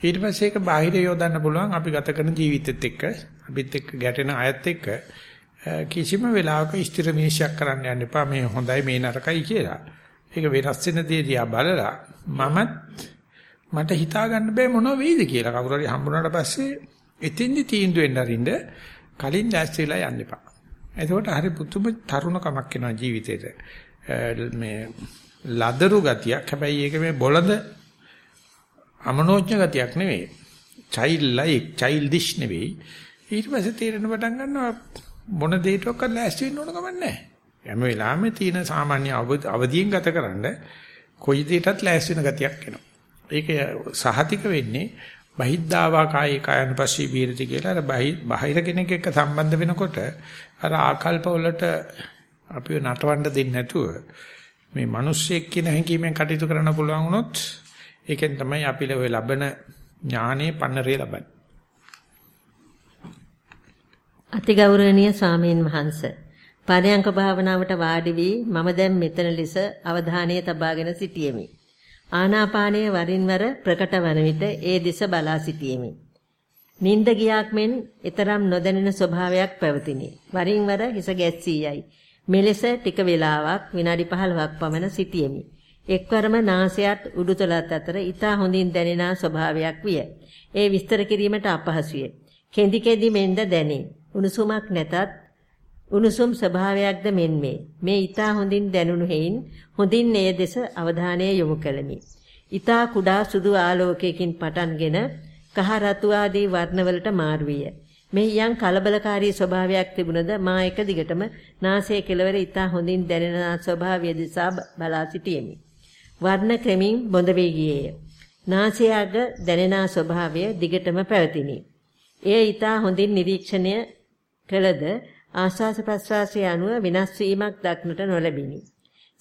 ඊට පස්සේ ඒක බාහිර යොදන්න පුළුවන් අපි ගත කරන ජීවිතෙත් එක්ක අපිත් එක්ක ගැටෙන අයත් එක්ක කිසිම වෙලාවක ස්ථිර විනිශ්චයක් කරන්න යන්න එපා මේ හොඳයි මේ නරකයි කියලා. ඒක වෙනස් වෙන දේ දිහා බලලා මමත් මට හිතා ගන්න බෑ මොනව වෙයිද කියලා කවුරු හරි හම්බුනාට පස්සේ එතින්දි තීන්දුව වෙන්න අරින්න කලින් දැස් වෙලා යන්න එපා. එතකොට හරි පුදුම තරුණකමක් එනවා ජීවිතේට. මේ ලදරු ගතියක් හැබැයි ඒක මේ බොළඳ අමනෝඥ ගතියක් නෙවෙයි. child like childish නෙවෙයි. ඊට පස්සේ තේරෙන පටන් ගන්නවා මොන දෙයකටවත් ලෑස්ති වෙන්න ඕන කමක් නැහැ. හැම වෙලාවෙම තියෙන සාමාන්‍ය අවදියෙන් ගතකරනද කොයි දෙයකටත් ලෑස්ති වෙන ගතියක් එනවා. ඒක සහතික වෙන්නේ බහිද්ධාවා කායේ කායන පස්සේ බීරති කියලා අර බාහිර කෙනෙක් එක්ක සම්බන්ධ වෙනකොට අර ආකල්ප වලට අපිව නටවන්න දෙන්නේ නැතුව මේ මිනිස්සෙක් කියන හැඟීමෙන් කටයුතු කරන්න පුළුවන් වුණොත් ඒකෙන් තමයි අපි ලබන ඥානේ පන්නරේ ලබන්නේ. අතිගෞරවනීය ස්වාමීන් වහන්ස පරයන්ක භාවනාවට වාඩි වී මම දැන් මෙතන ලෙස අවධානය තබාගෙන සිටියෙමි. ආනාපානයේ වරින් වර ප්‍රකට වන විට ඒ දෙස බලා සිටියෙමි. නිින්ද ගියාක් මෙන් ඊතරම් නොදැනෙන ස්වභාවයක් පැවතිනි. වරින් වර හිස ගැස්සී යයි. මෙලෙස ටික වේලාවක් විනාඩි 15ක් පමණ සිටියෙමි. එක්වරම නාසයත් උඩුතලත් අතර ඊතා හොඳින් දැනෙන ස්වභාවයක් විය. ඒ විස්තර කිරීමට අපහසුය. කෙඳි කෙඳි මෙන්ද දැනේ. උණුසුමක් නැතත් උණුසුම් ස්වභාවයක්ද මෙන්මේ. මේ ඊතා හොඳින් දැනුණු හේයින් හොඳින් ඒ දෙස අවධානය යොමු කළමි. ඊතා කුඩා සුදු ආලෝකයකින් පටන්ගෙන කහ රතු ආදී වර්ණවලට මාරු විය. මෙහි යම් කලබලකාරී ස්වභාවයක් තිබුණද මා එක දිගටම නාසයේ කෙළවර ඊතා හොඳින් දැනෙන ස්වභාවය දිසා බලා සිටියෙමි. වර්ණ ක්‍රමින් බොඳ වී ගියේය. නාසයග දැනෙන ස්වභාවය දිගටම පැවතිනි. එය ඊතා හොඳින් නිරීක්ෂණය කළද ආශ්වාස ප්‍රශ්වාසයේ අනුව වෙනස් වීමක් දක්නට නොලැබිනි.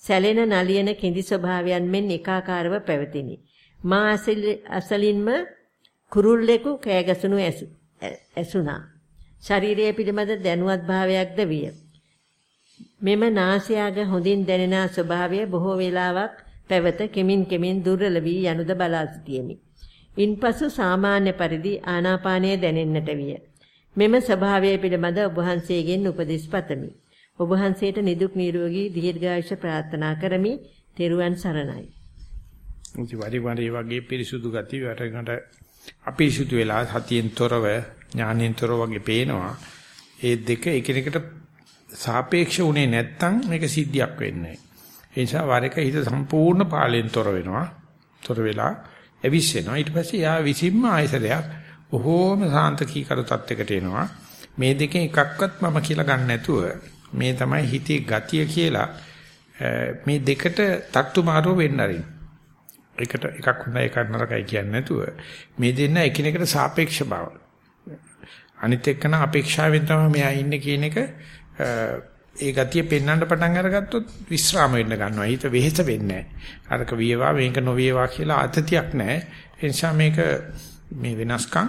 සැලෙන නලියන කිඳි ස්වභාවයන් මෙන් එකාකාරව පැවතිනි. මා අසලින්ම කුරුල්ලෙකු කෑගසුණු ඇසුණා. ශරීරයේ පිළිබඳ දැනුවත් භාවයක්ද විය. මෙම නාසයාග හොඳින් දැනෙන ස්වභාවය බොහෝ වේලාවක් පැවත කෙමින් කෙමින් දුර්වල වී යනුද බලා සිටියෙමි. ඉන්පසු සාමාන්‍ය පරිදි ආනාපානය දැනෙන්නට විය. මෙම ස්වභාවය පිළිබඳ ඔබ වහන්සේගෙන් උපදෙස් පතමි. ඔබ වහන්සේට නිදුක් නිරෝගී දීර්ඝායුෂ ප්‍රාර්ථනා කරමි. තෙරුවන් සරණයි. ඉති වරි වරි වගේ පිරිසුදු ගති වරකට අපිරිසුදු වෙලා සතියෙන් තොරව ඥානෙන් තොරව වගේ පේනවා. ඒ දෙක එකිනෙකට සාපේක්ෂ උනේ නැත්තම් මේක සිද්ධියක් වෙන්නේ ඒ නිසා වර එක හිත සම්පූර්ණ පාලෙන් තොර වෙනවා. තොර වෙලා ඇවිස්සෙනවා. ඊට පස්සේ යා විසින්ම ආයසරයක් බොහෝම සාන්ත කීකරු තත්යකට එනවා. මේ දෙකෙන් එකක්වත් මම කියලා ගන්න නැතුව මේ තමයි හිතේ ගතිය කියලා මේ දෙකට තට්ටු මාරුව වෙන්න අරින්. එකට එකක් හොඳයි එකක් නරකයි කියන්නේ නැතුව මේ දෙන්න එකිනෙකට සාපේක්ෂ බව. අනිත් එක්කන අපේක්ෂාවෙන් තමයි මෙයා ඉන්නේ කියන එක ඒ ගතිය පෙන්වන්න පටන් අරගත්තොත් විස්්‍රාම වෙන්න ගන්නවා. හිත වෙහෙස වෙන්නේ නැහැ. අරක වියවා මේක නොවියවා කියලා අතතියක් නැහැ. ඒ නිසා මේක මේ වෙනස්කම්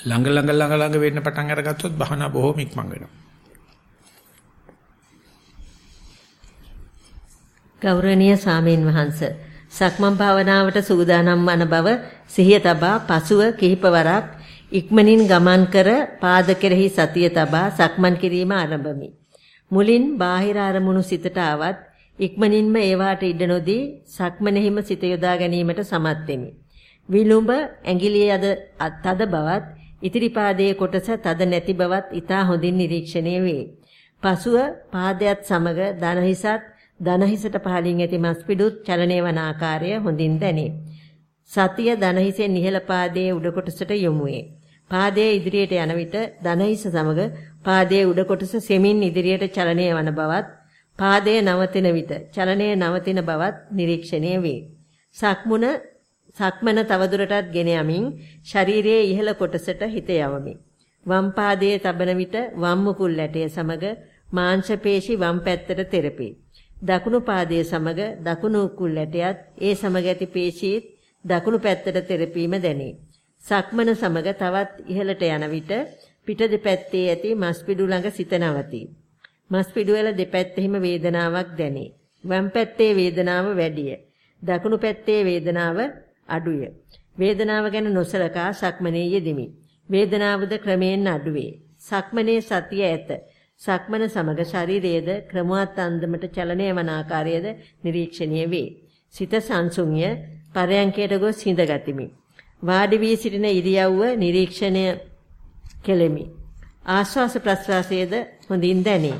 ළඟ ළඟ ළඟ ළඟ වෙන්න පටන් අරගත්තොත් බහනා බොහොම ඉක්මන් වෙනවා. ගෞරවනීය සාමීන් වහන්ස සක්මන් භාවනාවට සූදානම් වන බව සිහිය තබා පසුව කිහිපවරක් ඉක්මනින් ගමන් කර පාද කෙරෙහි සතිය තබා සක්මන් කිරීම ආරම්භමි. මුලින් බාහිර අරමුණු සිතට ආවත් ඉක්මනින්ම ඒවාට ඉඩ නොදී සක්මනෙහිම සිත යොදා ගැනීමට සමත් වෙමි. විලුඹ ඇඟිලියේ අද තද බවත් ඉතිරි පාදයේ කොටස තද නැති බවත් ඊටා හොඳින් නිරීක්ෂණය වේ. පසුව පාදයට සමග දනහිසත් දනහිසට පහළින් ඇති මස්පිඩුත් චලනය වන ආකාරය හොඳින් දැනේ. සතිය දනහිසෙන් ඉහළ පාදයේ උඩ කොටසට යොමු වේ. පාදයේ ඉදිරියට යන විට දනහිස සමග පාදයේ උඩ කොටස සෙමින් ඉදිරියට චලනය වන බවත් පාදයේ නවතින විට චලනයේ නවතින බවත් නිරීක්ෂණය වේ. සක්මුණ සක්මන තවදුරටත් ගෙන යමින් ශරීරයේ ඉහළ කොටසට හිත යවමි. වම් පාදයේ තබන විට වම් මුකුල් ඇටය සමග මාංශ පේශි වම් පැත්තට තෙරපේ. දකුණු පාදයේ සමග දකුණු උකුල් ඇටයත් ඒ සමග ඇති පේශීත් දකුණු පැත්තට තෙරපීම දැනේ. සක්මන සමග තවත් ඉහළට යන විට පිට දෙපැත්තේ ඇති මස්පිඩු ළඟ සිත නවතී. මස්පිඩු වල දෙපැත්තෙහිම වේදනාවක් දැනේ. වම් පැත්තේ වේදනාව වැඩිය. දකුණු පැත්තේ වේදනාව අඩුය. වේදනාව ගැන නොසලකා සක්මනේ යෙදිමි. වේදනාවද ක්‍රමයෙන් අඩුවේ. සක්මනේ සතිය ඇත. සක්මන සමග ශරීරයේද ක්‍රමවත් අන්දමට චලනය වන ආකාරයද නිරීක්ෂණය වේ. සිත සංසුන්ය පරයන්කයට ගොස් හිඳගතිමි. වාඩි වී සිටින ඉරියව්ව නිරීක්ෂණය කෙලෙමි. ආශ්වාස ප්‍රශ්වාසයේද හොඳින් දැනේ.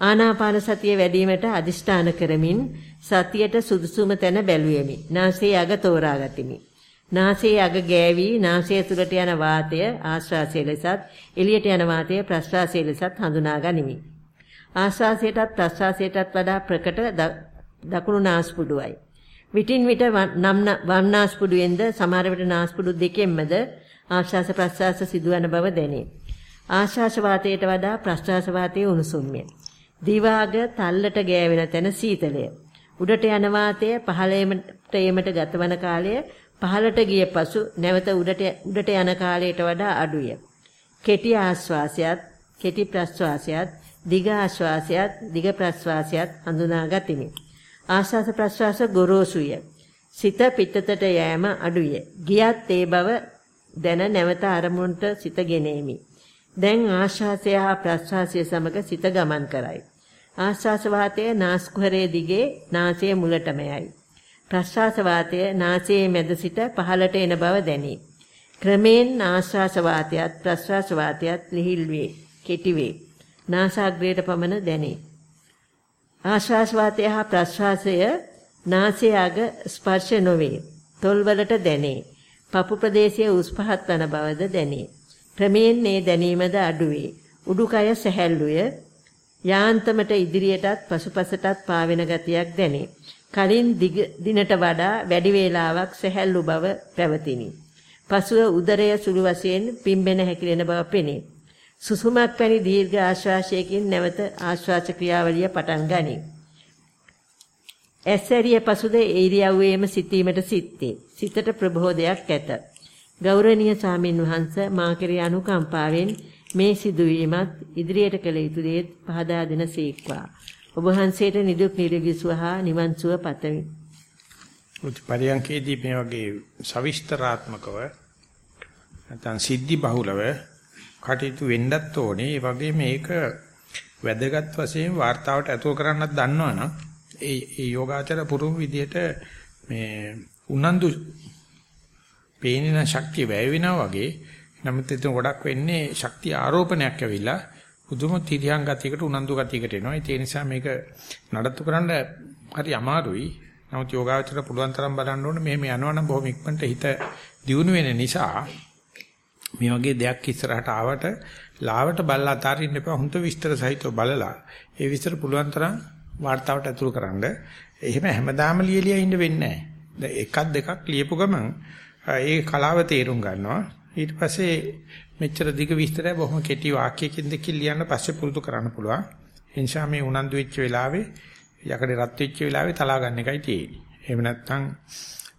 ආනාපාන සතිය වැඩිවීමට අදිෂ්ඨාන කරමින් සතියට සුදුසුම තැන බැලුවෙමි. නාසයේ අග තෝරා ගතිමි. නාසයේ අග ගෑවි නාසය තුළට යන වාතය ආශ්වාසය ලෙසත් එළියට යන වාතය ප්‍රශ්වාසය ලෙසත් හඳුනා ගනිමි. ආශ්වාසයටත් ප්‍රශ්වාසයටත් වඩා ප්‍රකට දකුණු නාස්පුඩුවයි. විටින් විට වම් නාස්පුඩුවෙන්ද සමහර විට නාස්පුඩු දෙකෙන්මද ආශ්වාස ප්‍රශ්වාස සිදුවන බව දැනේ. ආශ්වාස වාතයට වඩා ප්‍රශ්වාස වාතයේ උණුසුම්ය. දිවාග තල්ලට ගෑවෙන තැන සීතලය. උඩට යන වාතය පහළට එීමට ගතවන කාලය පහළට ගිය පසු නැවත උඩට උඩට යන කාලයට වඩා අඩුය. කෙටි ආශ්වාසයත්, කෙටි ප්‍රශ්වාසයත්, දිග ආශ්වාසයත්, දිග ප්‍රශ්වාසයත් හඳුනා ගතිමි. ආශ්වාස ප්‍රශ්වාස ගොරෝසුය. සිත පිටතට යෑම අඩුය. ගියත් ඒ බව දැන නැවත අරමුණට සිත ගෙනෙමි. දැන් ආශ්වාසය හා ප්‍රශ්වාසය සමග සිත ගමන් කරයි. ආශ්වාස වාතය නාස්කුහරයේ දිගේ නාසයේ මුලටම යයි. ප්‍රශ්වාස වාතය නාසයේ මැද සිට පහළට එන බව දැනේ. ක්‍රමෙන් ආශ්වාස වාතයත් ප්‍රශ්වාස වාතයත් ලිහිල් වේ, කෙටි වේ. නාසාග්‍රයට පමණ දැනේ. ආශ්වාස වාතය හා ප්‍රශ්වාසය නාසයේ අග ස්පර්ශ නොවේ. තොල්වලට දැනේ. පපු ප්‍රදේශයේ උස් පහත් වන බවද දැනේ. ක්‍රමයෙන් මේ දැනීමද අඩුවේ. උඩුකය සැහැල්ලුය. යාන්තමට ඉදිරියටත් පසුපසටත් පාවෙන ගතියක් දැනේ. කලින් දිනට වඩා වැඩි වේලාවක් සැහැල්ලු බව පැවතිනි. පසුව උදරය සුළු වශයෙන් පිම්බෙන හැකිලෙන බව පෙනේ. සුසුමක් පැනි දීර්ඝ ආශ්වාසයකින් නැවත ආශ්වාස ක්‍රියාවලිය පටන් ගනී. ඇසැරිය පසුද ඒරියව්වේම සිටීමට සිත්තේ. සිතට ප්‍රබෝධයක් ඇත. ගෞරවනීය සාමින් වහන්ස මා කෙරේ අනුකම්පාවෙන් මේ සිදුවීමත් ඉදිරියට කළ යුතු දේත් පහදා දෙන සීක්වා. ඔබ වහන්සේට නිදුක් නිරෝගී සුව හා නිවන් සුව පතමි. පරියන්කේදී මේ වගේ සවිස්තරාත්මකව නැත්නම් සිද්ධි බහුලව කටයුතු වෙන්නත් ඕනේ. ඒ වගේ මේක වැදගත් වශයෙන් වார்த்தාවට ඇතුල් කරන්නත් දන්නවනම් ඒ ඒ යෝගාචර පුරුම විදිහට මේ උනන්දු පේන්නේ නම් ශක්තිය වැය වෙනවා වගේ. නමුත් එතන ගොඩක් වෙන්නේ ශක්තිය ආරෝපණයක් ඇවිල්ලා පුදුම තිරියන් ගතියකට උනන්දු ගතියකට එනවා. ඒ නිසා මේක නඩත්තු කරන්න හරි අමාරුයි. නමුත් යෝගාවචර පුළුවන් තරම් බලන්න ඕනේ මෙහෙම යනවා නම් බොහොම ඉක්මනට හිත දියුණු වෙන නිසා මේ වගේ දෙයක් ඉස්සරහට ආවට ලාවට බලලා අතාරින්න එපා හොඳ විස්තර සහිතව බලලා ඒ විස්තර පුළුවන් තරම් වார்த்தාවට ඇතුළු කරන්න. එහෙම හැමදාම ලියලියා ඉන්න වෙන්නේ නැහැ. එකක් දෙකක් ලියපු ගමන් ඒ කලාව තේරුම් ගන්නවා. ඊට පස්සේ මෙච්චර දිග විස්තරය බොහොම කෙටි වාක්‍යයකින් දෙකකින් ලියන්න පස්සේ පුරුදු කරන්න පුළුවන්. ඒ නිසා මේ උනන්දු වෙච්ච වෙලාවේ යකඩේ රත් වෙච්ච වෙලාවේ තලා ගන්න එකයි තියෙන්නේ. එහෙම නැත්නම්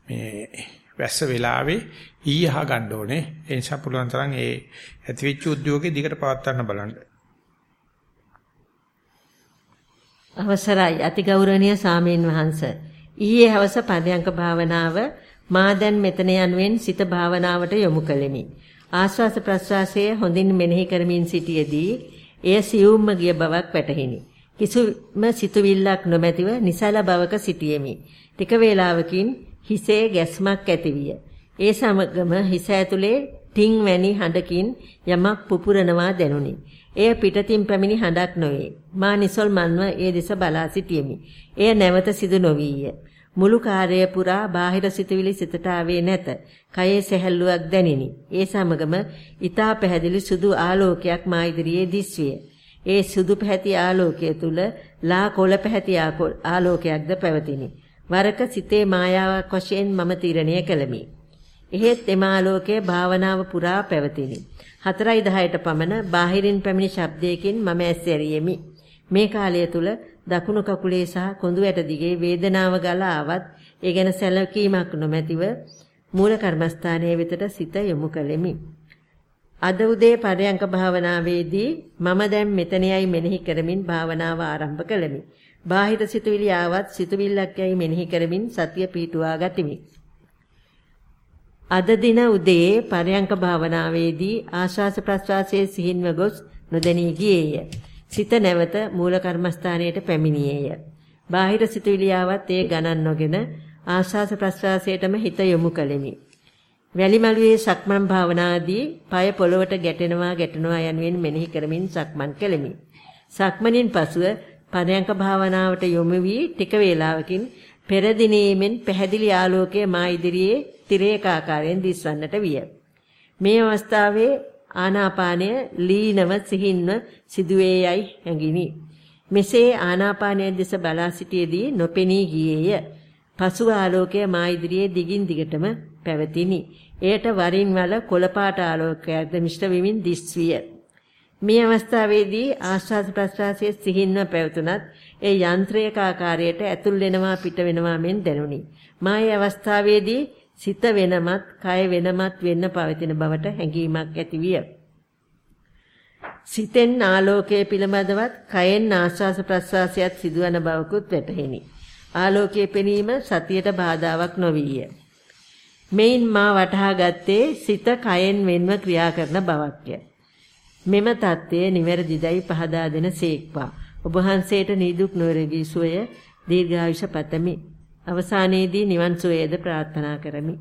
මේ වැස්ස වෙලාවේ ඊයහ ගන්න ඕනේ. ඒ නිසා පුළුවන් තරම් ඒ ඇතිවෙච්ච උද්‍යෝගේ දිගට පවත්වන්න බලන්න. අවසරයි අතිගෞරවනීය සාමීන් වහන්ස. ඊයේ හවස පරයන්ක භාවනාව මා දැන් මෙතන යනුවෙන් සිත භාවනාවට යොමු කළෙමි. ආශ්වාස ප්‍රශ්වාසයේ හොඳින් මෙනෙහි කරමින් සිටියේදී එය සියුම්ම ගිය බවක් වැටහිනි. කිසිම සිතුවිල්ලක් නොමැතිව නිසල බවක සිටියෙමි. ටික වේලාවකින් හිසේ ගැස්මක් ඇතිවිය. ඒ සමගම හිස ඇතුලේ ටින් වැනි හඬකින් යමක් පුපුරනවා දැනුනි. එය පිටතින් පැමිණි හඬක් නොවේ. මා නිසල්මන්ව ඒ දෙස බලා සිටියෙමි. එය නැවත සිදු නොවිය. මුළු කාර්යය පුරා බාහිර සිතුවිලි සිතට ආවේ නැත. කයේ සැහැල්ලුවක් දැනිනි. ඒ සමගම ඊතා පැහැදිලි සුදු ආලෝකයක් මා ඉදිරියේ දිස්විය. ඒ සුදු පැහැති ආලෝකය තුල ලා කොළ පැහැති ආලෝකයක්ද පැවතිනි. වරක සිතේ මායාවක් වශයෙන් මම තීරණය කළෙමි. එහෙත් එම ආලෝකයේ භාවනාව පුරා පැවතිනි. 4:10ට පමණ බාහිරින් පැමිණි ශබ්දයකින් මම ඇස් ඇරියෙමි. මේ කාලය තුල දකුණු කකුලේ සහ කොඳු ඇට දිගේ වේදනාව ගලා ආවත් ඒ ගැන සැලකීමක් නොමැතිව මූල කර්මස්ථානයේ වෙතට සිත යොමු කළෙමි. අද උදේ පරයන්ක භාවනාවේදී මම දැන් මෙතනයයි මෙනෙහි කරමින් භාවනාව ආරම්භ කළෙමි. බාහිර සිතුවිලි ආවත් සිතුවිල්ලක් යයි මෙනෙහි කරමින් සතිය පිටුවා ගතිමි. අද දින උදේ පරයන්ක භාවනාවේදී ආශාස ප්‍රස්වාසයේ සිහින්ව ගොස් නොදැනී ගියේය. සිත නැවත මූල කර්මස්ථානයට පැමිණියේය. බාහිර සිතුවිලි ආවත් ඒ ගණන් නොගෙන ආශාස ප්‍රස්වාසයටම හිත යොමු කළෙමි. වැලිමලුවේ සක්මන් භාවනාදී পায় පොළවට ගැටෙනවා ගැටෙනවා යනුවෙන් මෙනෙහි කරමින් සක්මන් කෙලෙමි. සක්මනින් පසුව පරයන්ක භාවනාවට යොමු වී ටික වේලාවකින් පෙර දිනේමෙන් පැහැදිලි ආලෝකයේ මා ඉදිරියේ තිරේකාකාරයෙන් දිස්වන්නට විය. මේ අවස්ථාවේ ආනාපානය ලීනව සිහින්ව සිදුවේ යයි හැඟිනි. මෙසේ ආනාපානය දෙස බලා සිටියේදී නොපෙනී ගියේය. පසුව ආලෝකය මා ඉදිරියේ දිගින් දිගටම පැවතිනි. එයට වරින් වල කොළපාට ආලෝකයක්ද මිශ්‍ර වෙමින් දිස්විය. මේ අවස්ථාවේදී ආශ්වාස ප්‍රශ්වාසයේ සිහින්ව පැවතුනත් ඒ යන්ත්‍රයක ආකාරයට ඇතුල් වෙනවා පිට වෙනවා මෙන් දැනුනි. මා මේ අවස්ථාවේදී සිත වෙනමත්, කය වෙනමත් වෙන්න පවතින බවට හැඟීමක් ඇතිවිය. සිතෙන් ආලෝකයේ පිළිබඳවත් කයෙන් ආශ්වාස ප්‍රශ්වාසයත් සිදුවන බවකුත් වැටහිනි. ආලෝකයේ පෙනීම සතියට බාධාවක් නොවිය. මෙයින් මා වටහා ගත්තේ සිත කයෙන් වෙන්ව ක්‍රියා කරන බවක්ය. මෙම தත්ත්වය නිවැරදිදයි පහදා දෙන සේක්වා. ඔබ වහන්සේට නිදුක් නිරෝගී සුවය දීර්ඝායුෂ පතමි. අවසානයේදී නිවන් සුවයද ප්‍රාර්ථනා කරමි.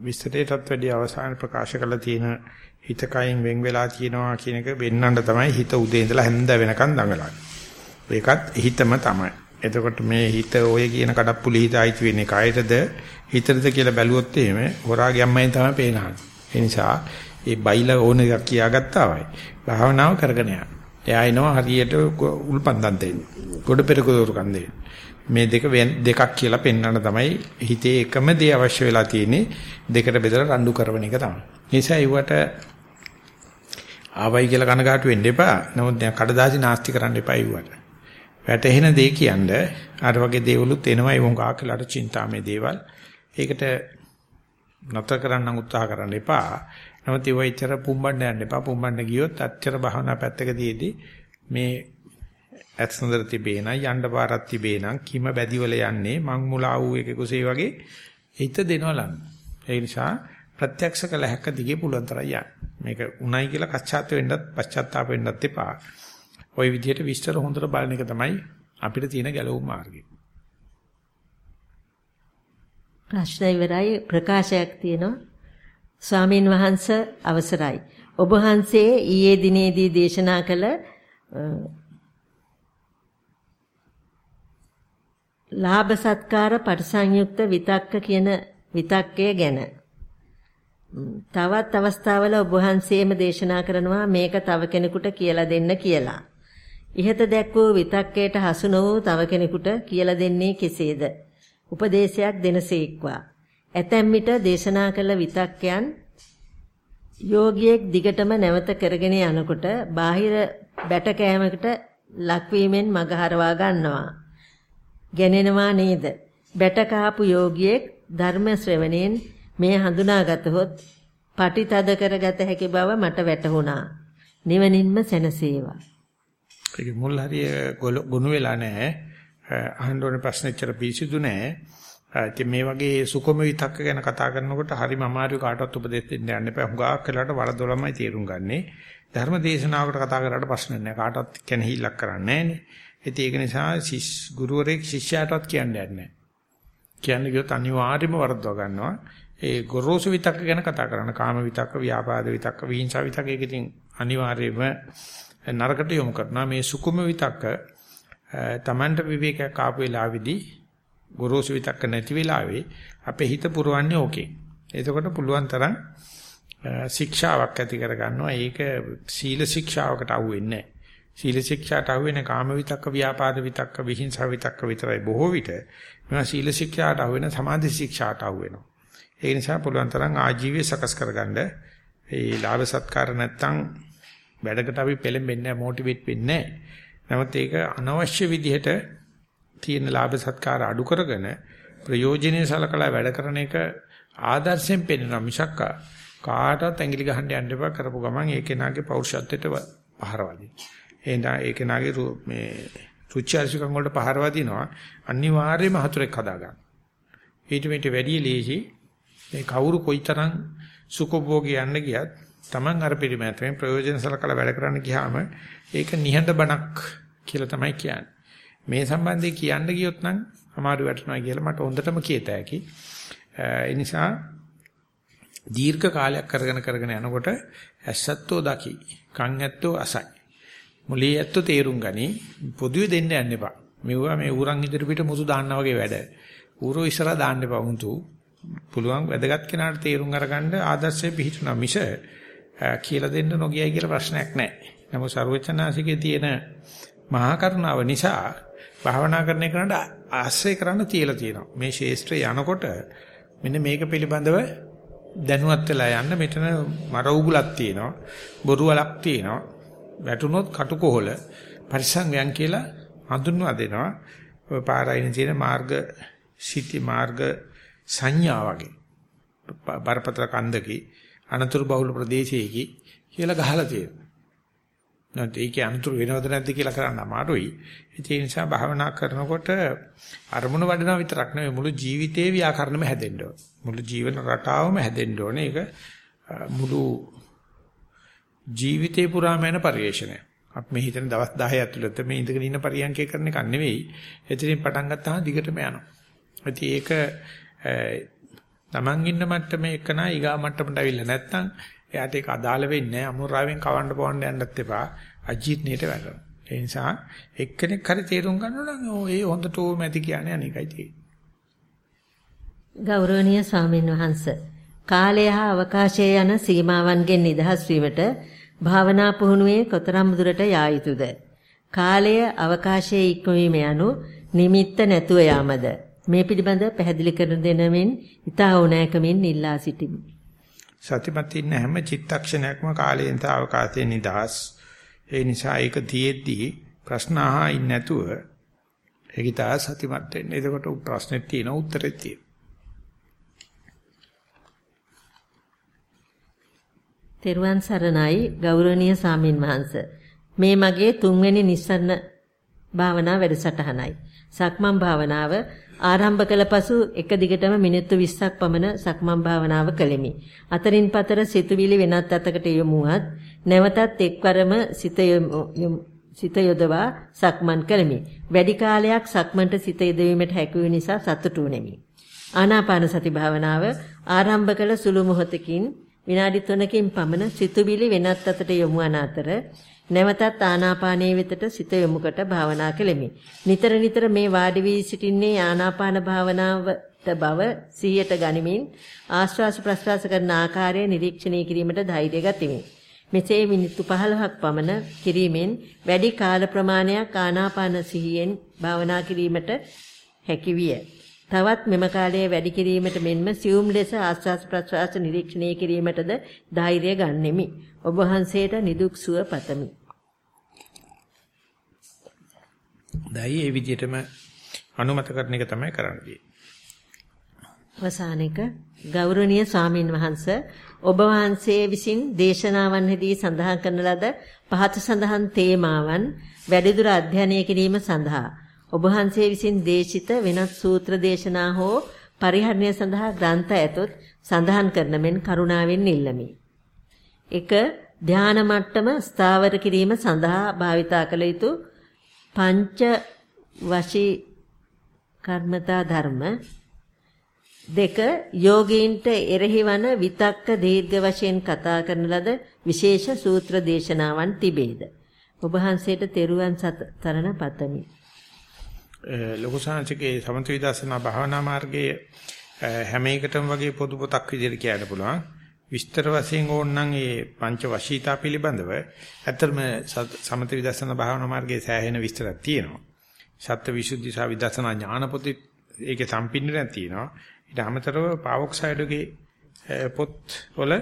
විස්තරයටත් වැඩි අවසාන ප්‍රකාශ කළ තියෙන හිත කයින් වෙන් වෙලා තියෙනවා කියන එක වෙන්නන්න තමයි හිත උදේ ඉඳලා හැන්ද වෙනකන් දඟලන්නේ. ඒකත් හිතම තමයි. එතකොට මේ හිත ඔය කියන කඩප්පුලි හිත ආйти වෙන්නේ කායටද හිතටද කියලා බැලුවොත් එහෙම හොරා ගැම්මෙන් තමයි පේනහන්නේ. ඒ නිසා ඒ බයිලා ඕන එකක් කියාගත්තා වයි. භාවනාව කරගෙන යන්න. එයා එනවා හරියට උල්පන්දන් දෙන්නේ. ගොඩ පෙරක දොරකන් දෙන්නේ. මේ දෙක දෙකක් කියලා පෙන්වන්න තමයි හිතේ එකම දේ අවශ්‍ය වෙලා තියෙන්නේ දෙකට බෙදලා රණ්ඩු කරන එක තමයි. නිසා ඒවට ආවයි කියලා කනගාටු වෙන්න එපා. නමුත් දැන් කඩදාසි නාස්ති කරන්න එපා ඒවට. වැටහෙන දේ කියන්නේ අර වගේ දේවලුත් එනවා ඒ වුණා කියලාට චින්තාමේ දේවල්. ඒකට නතර කරන්න උත්සාහ කරන්න එපා. නමුත් ඒව ඉතර පුම්බන්න යන්න එපා. පුම්බන්න ගියොත් අච්චර භාවනා පැත්තක තියේදී මේ ඇත් සුන්දර තිබේන යන්න පාරක් තිබේනම් කිම බැදිවල යන්නේ මං මුලා වූ එක කුසේ වගේ හිත දෙනවලන්න. ඒ නිසා ප්‍රත්‍යක්ෂ කළ හැක දිගේ පුළුවන් තරම් යන්න. මේක උණයි කියලා කච්චාත් වෙන්නත් පශ්චාත්තාප වෙන්නත් එපා. ওই විදිහට විස්තර හොඳට බලන එක තමයි අපිට තියෙන ගැලවුම් මාර්ගය. ප්‍රශ්න ඉවරයි ප්‍රකාශයක් තියෙනවා. ස්වාමින් වහන්සේ අවසරයි. ඔබ වහන්සේ ඊයේ දිනේදී දේශනා කළ ලාභ සත්කාර පරිසංයුක්ත විතක්ක කියන විතක්කය ගැන තවත් අවස්ථාවල ඔබ වහන්සේම දේශනා කරනවා මේක තව කෙනෙකුට කියලා දෙන්න කියලා. ඉහත දැක් වූ විතක්කයට හසු නොවූ තව කෙනෙකුට කියලා දෙන්නේ කෙසේද? උපදේශයක් දෙනසේක්වා. ඇතැම් විට දේශනා කළ විතක්කයන් යෝගියෙක් දිගටම නැවත කරගෙන යනකොට බාහිර බැට කෑමකට ලක්වීමෙන් මගහරවා ගන්නවා. ගැනෙනවා නේද? බැට කාපු යෝගියෙක් ධර්ම ශ්‍රවණයෙන් මේ හඳුනාගතහොත් පටිතද කරගත හැකි බව මට වැටහුණා. නිවනින්ම සැනසේවා. ඒක මුල් හරිය ගොනු වෙලා නැහැ. අහන්න ඕනේ ප්‍රශ්න එච්චර පිසිදු නැහැ. ඉතින් මේ වගේ සුකොම විතක්ක ගැන කතා කරනකොට හරිම අමාරු කාටවත් උපදෙස් දෙන්න යන්න එපා. හුඟක් වෙලාට වරදොලමයි තේරුම් ගන්නෙ. ධර්ම දේශනාවකට කතා කරාට ප්‍රශ්න නැහැ. කාටවත් කෙනෙහිල්ලක් කරන්නේ නැහැ නේ. ඉතින් ඒක නිසා ශිෂ් ගුරුවරයෙක් ශිෂ්‍යයාටවත් කියන්නේ නැහැ. කියන්නේ කියොත් අනිවාර්යයෙන්ම වරද්දව ගන්නවා. ඒ ගොරෝසු විතක්ක ගැන කතා කරන කාම විතක්ක, ව්‍යාපාද විතක්ක, විහිංසා විතක්ක ඒක ඉතින් අනිවාර්යයෙන්ම නරකට යොමු කරනවා. මේ සුකුම විතක්ක තමන්ට විවේකයක් ආපු වෙලාවේදී ගොරෝසු විතක්ක නැති වෙලාවේ අපේ හිත පුරවන්නේ ඕකේ. එතකොට පුළුවන් තරම් ශික්ෂාවක් ඇති කර ගන්නවා. ඒක සීල ශික්ෂාවකට අහු වෙන්නේ නැහැ. සීල ශික්ෂාට අහු වෙන කාම විතක්ක, ව්‍යාපාද විතක්ක, විහිංසා විතක්ක විතරයි බොහෝ විට. මේවා සීල ශික්ෂාට අහු වෙන සමාධි ශික්ෂාට අහු වෙනවා. ඒ නිසා පුළුවන් තරම් ආජීවය සකස් කරගන්න ඒ ලාභ සත්කාර නැත්තම් වැඩකට අපි පෙළඹෙන්නේ නැහැ, මොටිවේට් වෙන්නේ නැහැ. නමුත් ඒක අනවශ්‍ය විදිහට තියෙන ලාභ සත්කාර අඩු කරගෙන ප්‍රයෝජනෙයි සලකලා වැඩ කරන එක ආදර්ශයෙන් පෙන්වනවා මිසක් කාටවත් ඇඟිලි ගහන්න යන්න එපා කරපු ගමන් ඒ කෙනාගේ පෞරුෂත්වයට පහරවදී. එහෙනම් ඒ කෙනාගේ මේ රුචි අරුචිකම් වලට පහර වදිනවා අනිවාර්යයෙන්ම හතුරෙක් හදාගන්න. ඊට මෙට වැඩි ලේසි මේ කවුරු කොයිතරම් සුඛභෝගී යන්න ගියත් Taman අර පිළිමැතෙන් ප්‍රයෝජන සලකලා වැඩ කරන්න ගියාම ඒක නිහඬ බණක් කියලා තමයි කියන්නේ. මේ සම්බන්ධයෙන් කියන්න ගියොත් නම් අමාරු වැටෙනවා කියලා මට හොඳටම කියත හැකි. ඒ නිසා දීර්ඝ කාලයක් කරගෙන කරගෙන යනකොට ඇස්සත්තෝ දකි, කන් ඇත්තෝ අසයි. මුලිය ඇත්තෝ තේරුම් ගනි පොදුවේ දෙන්න යන්න එපා. මෙවුවා මේ ඌරන් ඉදිරි පිට මුසු දාන්න වගේ වැඩ. ඌරෝ ඉස්සරහා දාන්න එපා උන්තු. පුළුවන් වැදගත් කෙනාට තේරුම් අරගන්න ආදර්ශයේ පිහිටුනා මිස කියලා දෙන්න නොගියයි කියලා ප්‍රශ්නයක් නැහැ. නමුත් ਸਰවචනාසිකේ තියෙන මහා කරුණාව නිසා භාවනා කරන එකට ආශ්‍රය කරන්න තියලා තියෙනවා. මේ ශේෂ්ත්‍රය යනකොට මෙන්න මේක පිළිබඳව දැනුවත් වෙලා යන්න මෙතන මර උගුලක් තියෙනවා. බොරු වලක් තියෙනවා. වැටුනොත් කටුකොහල පරිසංයන් කියලා හඳුන්වා දෙනවා. ඔය පාරයින තියෙන මාර්ග සිටි මාර්ග සංඥා වගේ. බරපතල කන්දකේ අනතුරු බහුල ප්‍රදේශයේකි කියලා ගහලා තියෙනවා. නැත්නම් ඒකේ අනතුරු වෙනවද නැද්ද කියලා කරන්න අමාරුයි. ඒ නිසා භාවනා කරනකොට අරමුණ වඩනවා විතරක් නෙවෙයි මුළු ජීවිතේ ව්‍යාකරණයම හැදෙන්න ඕනේ. මුළු ජීවන රටාවම හැදෙන්න ඕනේ. ඒක මුළු ජීවිතේ පුරාම යන පරිශ්‍රණය. අපි මේ හිතන දවස් 10 ඇතුළත මේ ඉඳගෙන ඉන්න පරියන්කේ කරන එක නෙවෙයි. එතනින් පටන් ගත්තාම දිගටම යනවා. ඉතින් ඒක තමන් ඉන්න මට්ටමේ එකනා ඊගා මට්ටමට අවිල්ල නැත්තම් එයාට ඒක අදාළ වෙන්නේ නැහැ. අමුරාවෙන් කවන්න පොවන්න යන්නත් එපා. අජීත්නේට වැටෙනවා. ඒ නිසා එක්කෙනෙක් හරි තේරුම් ගන්නවා නම් ඕ ඒ හොඳට ඕම ඇති කියන්නේ අනේකයි තියෙන්නේ. ගෞරවනීය ස්වාමීන් වහන්ස කාලය හා අවකාශය යන සීමාවන්ගෙන් නිදහස් වීමට භාවනා පුහුණුවේ කොතරම් දුරට යා යුතුද? කාලය අවකාශයේ ඉක්මවීම යනු නිමිත්ත නැතුව යාමද? මේ පිළිබඳ පැහැදිලි කර දෙනමින් ඊතා උණෑකමින් ඉල්ලා සිටිමි. සතිපත් ඉන්න හැම චිත්තක්ෂණයක්ම කාලයෙන් තා අවකාශයේ නිදහස්. ඒ නිසා ඒක තියෙද්දී ප්‍රශ්න අහා ඉන්නේ නැතුව ඒකිතා සතිමත් වෙන්න. එතකොට ප්‍රශ්නෙත් තියෙන උත්තරෙත් තියෙන. තෙරුවන් සරණයි ගෞරවනීය සාමින් වහන්ස. මේ මගේ තුන්වෙනි නිස්සන්න භාවනා වැඩසටහනයි. සක්මන් භාවනාව ආරම්භ කළ පසු එක දිගටම මිනිත්තු 20ක් පමණ සක්මන් භාවනාව කළෙමි. අතරින් පතර සිතුවිලි වෙනත් අතකට යොමුවත් නැවතත් එක්වරම සිත සිත යොදවා සක්මන් කළෙමි. වැඩි කාලයක් සක්මන්ට සිත යොදවීමට හැකි නිසා සතුටු වෙමි. ආනාපාන සති භාවනාව ආරම්භ කළ සුළු මොහොතකින් විනාඩි 3කින් පමණ සිතුවිලි වෙනත් අතට යොමු වන අතර නැවතත් ආනාපානයේ වෙතට සිත යොමුකට භාවනා කෙලෙමි. නිතර නිතර මේ වාඩි වී සිටින්නේ ආනාපාන භාවනාවට බව සිහියට ගනිමින් ආශ්වාස ප්‍රශ්වාස කරන ආකාරය නිරීක්ෂණය කිරීමට ධෛර්යය ගතිමි. මෙසේ මිනිත්තු 15ක් පමණ කිරීමෙන් වැඩි කාල ප්‍රමාණයක් ආනාපාන සිහියෙන් භාවනා කිරීමට හැකි විය. තවත් මෙම කාලයේ වැඩි කිරීමට මෙන්ම සියුම් ලෙස ආස්වාස් ප්‍රස්වාස නිරීක්ෂණය කිරීමටද ධෛර්යය ගන්නෙමි. ඔබ වහන්සේට නිදුක් සුව පතමි. දැයි ඒ විදිහටම අනුමත කරන එක තමයි කරන්නේ. අවසානික ගෞරවනීය ස්වාමින් වහන්සේ ඔබ වහන්සේ විසින් දේශනාවන්හිදී සඳහන් කරන ලද පහත සඳහන් තේමාවන් වැඩිදුර අධ්‍යයනය කිරීම සඳහා ඔබ වහන්සේ විසින් දේශිත වෙනත් සූත්‍ර දේශනා හෝ පරිහරණය සඳහා ග්‍රන්ථ ඇතොත් සඳහන් කරන මෙන් කරුණාවෙන් ඉල්ලමි. 1. ධානා මට්ටම ස්ථාවර කිරීම සඳහා භාවිතා කළ යුතු පංච වශී කර්මතා ධර්ම දෙක යෝගීන්ට එරෙහිවන විතක්ක දීර්ඝ වශයෙන් කතා කරන ලද විශේෂ සූත්‍ර දේශනාවන් තිබේද. ඔබ වහන්සේට තෙරුවන් සතරණ පතමි. ලොකු සංසිකේ සමථ විදර්ශනා භාවනා මාර්ගයේ හැම එකටම වගේ පොදු පොතක් විදිහට කියන්න පුළුවන්. විස්තර වශයෙන් ඕනනම් ඒ පංච වශීතා පිළිබඳව ඇත්තම සමථ විදර්ශනා භාවනා මාර්ගයේ සෑහෙන විස්තරයක් තියෙනවා. සත්‍ය විසුද්ධි සහ විදර්ශනා ඥාන පොතේ ඒකේ සම්පින්නයක් තියෙනවා. ඊට අමතරව පාවොක්සයිඩ්ගේ පොත් වල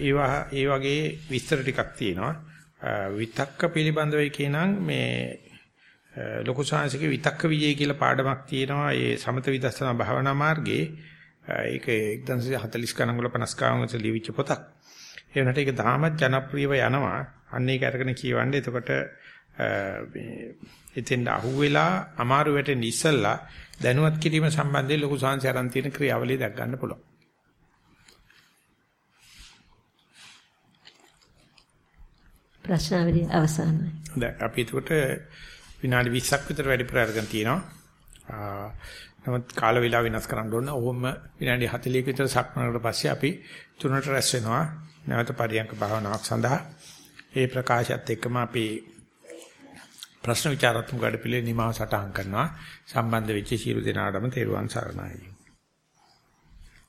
ඒවා ඒ වගේ විස්තර ටිකක් තියෙනවා. විතක්ක පිළිබඳව කියනනම් මේ ලොකු ශාංශික විතක්ක විජය කියලා පාඩමක් තියෙනවා. ඒ සමත විදර්ශනා භාවනා මාර්ගයේ ඒක 1940 ගණන් වල 50 ගණන් වල ලියවිච්ච පොතක්. ඒ වුණාට ඒක තාමත් ජනප්‍රියව යනවා. අන්න ඒක අරගෙන කියවන්නේ. එතකොට මේ එතෙන්ට අහුවෙලා අමාරු වැටෙන්න ඉස්සෙල්ලා දැනුවත් කිරීම සම්බන්ධයෙන් ලොකු සංසය ආරන් තියෙන ක්‍රියාවලිය දැක් ගන්න පුළුවන්. ප්‍රශ්නාවලිය අවසానයි. දැන් අපි එතකොට විනාඩි 20ක් විතර වැඩිපුර අරගෙන තියෙනවා. නමුත් කාල වේලාව වෙනස් කරන්න ඕන. ඔහොම විනාඩි 40ක විතර සක්මනකට පස්සේ අපි තුනට රැස් වෙනවා. නැවත පරියන්ක භාවනාවක් සඳහා. ඒ ප්‍රකාශයත් එක්කම අපි ප්‍රශ්න විචාරාත්මක වැඩපිළිවෙල නිමාව සටහන් කරනවා. සම්බන්ධ වෙච්ච සියලු දෙනාටම තෙරුවන් සරණයි.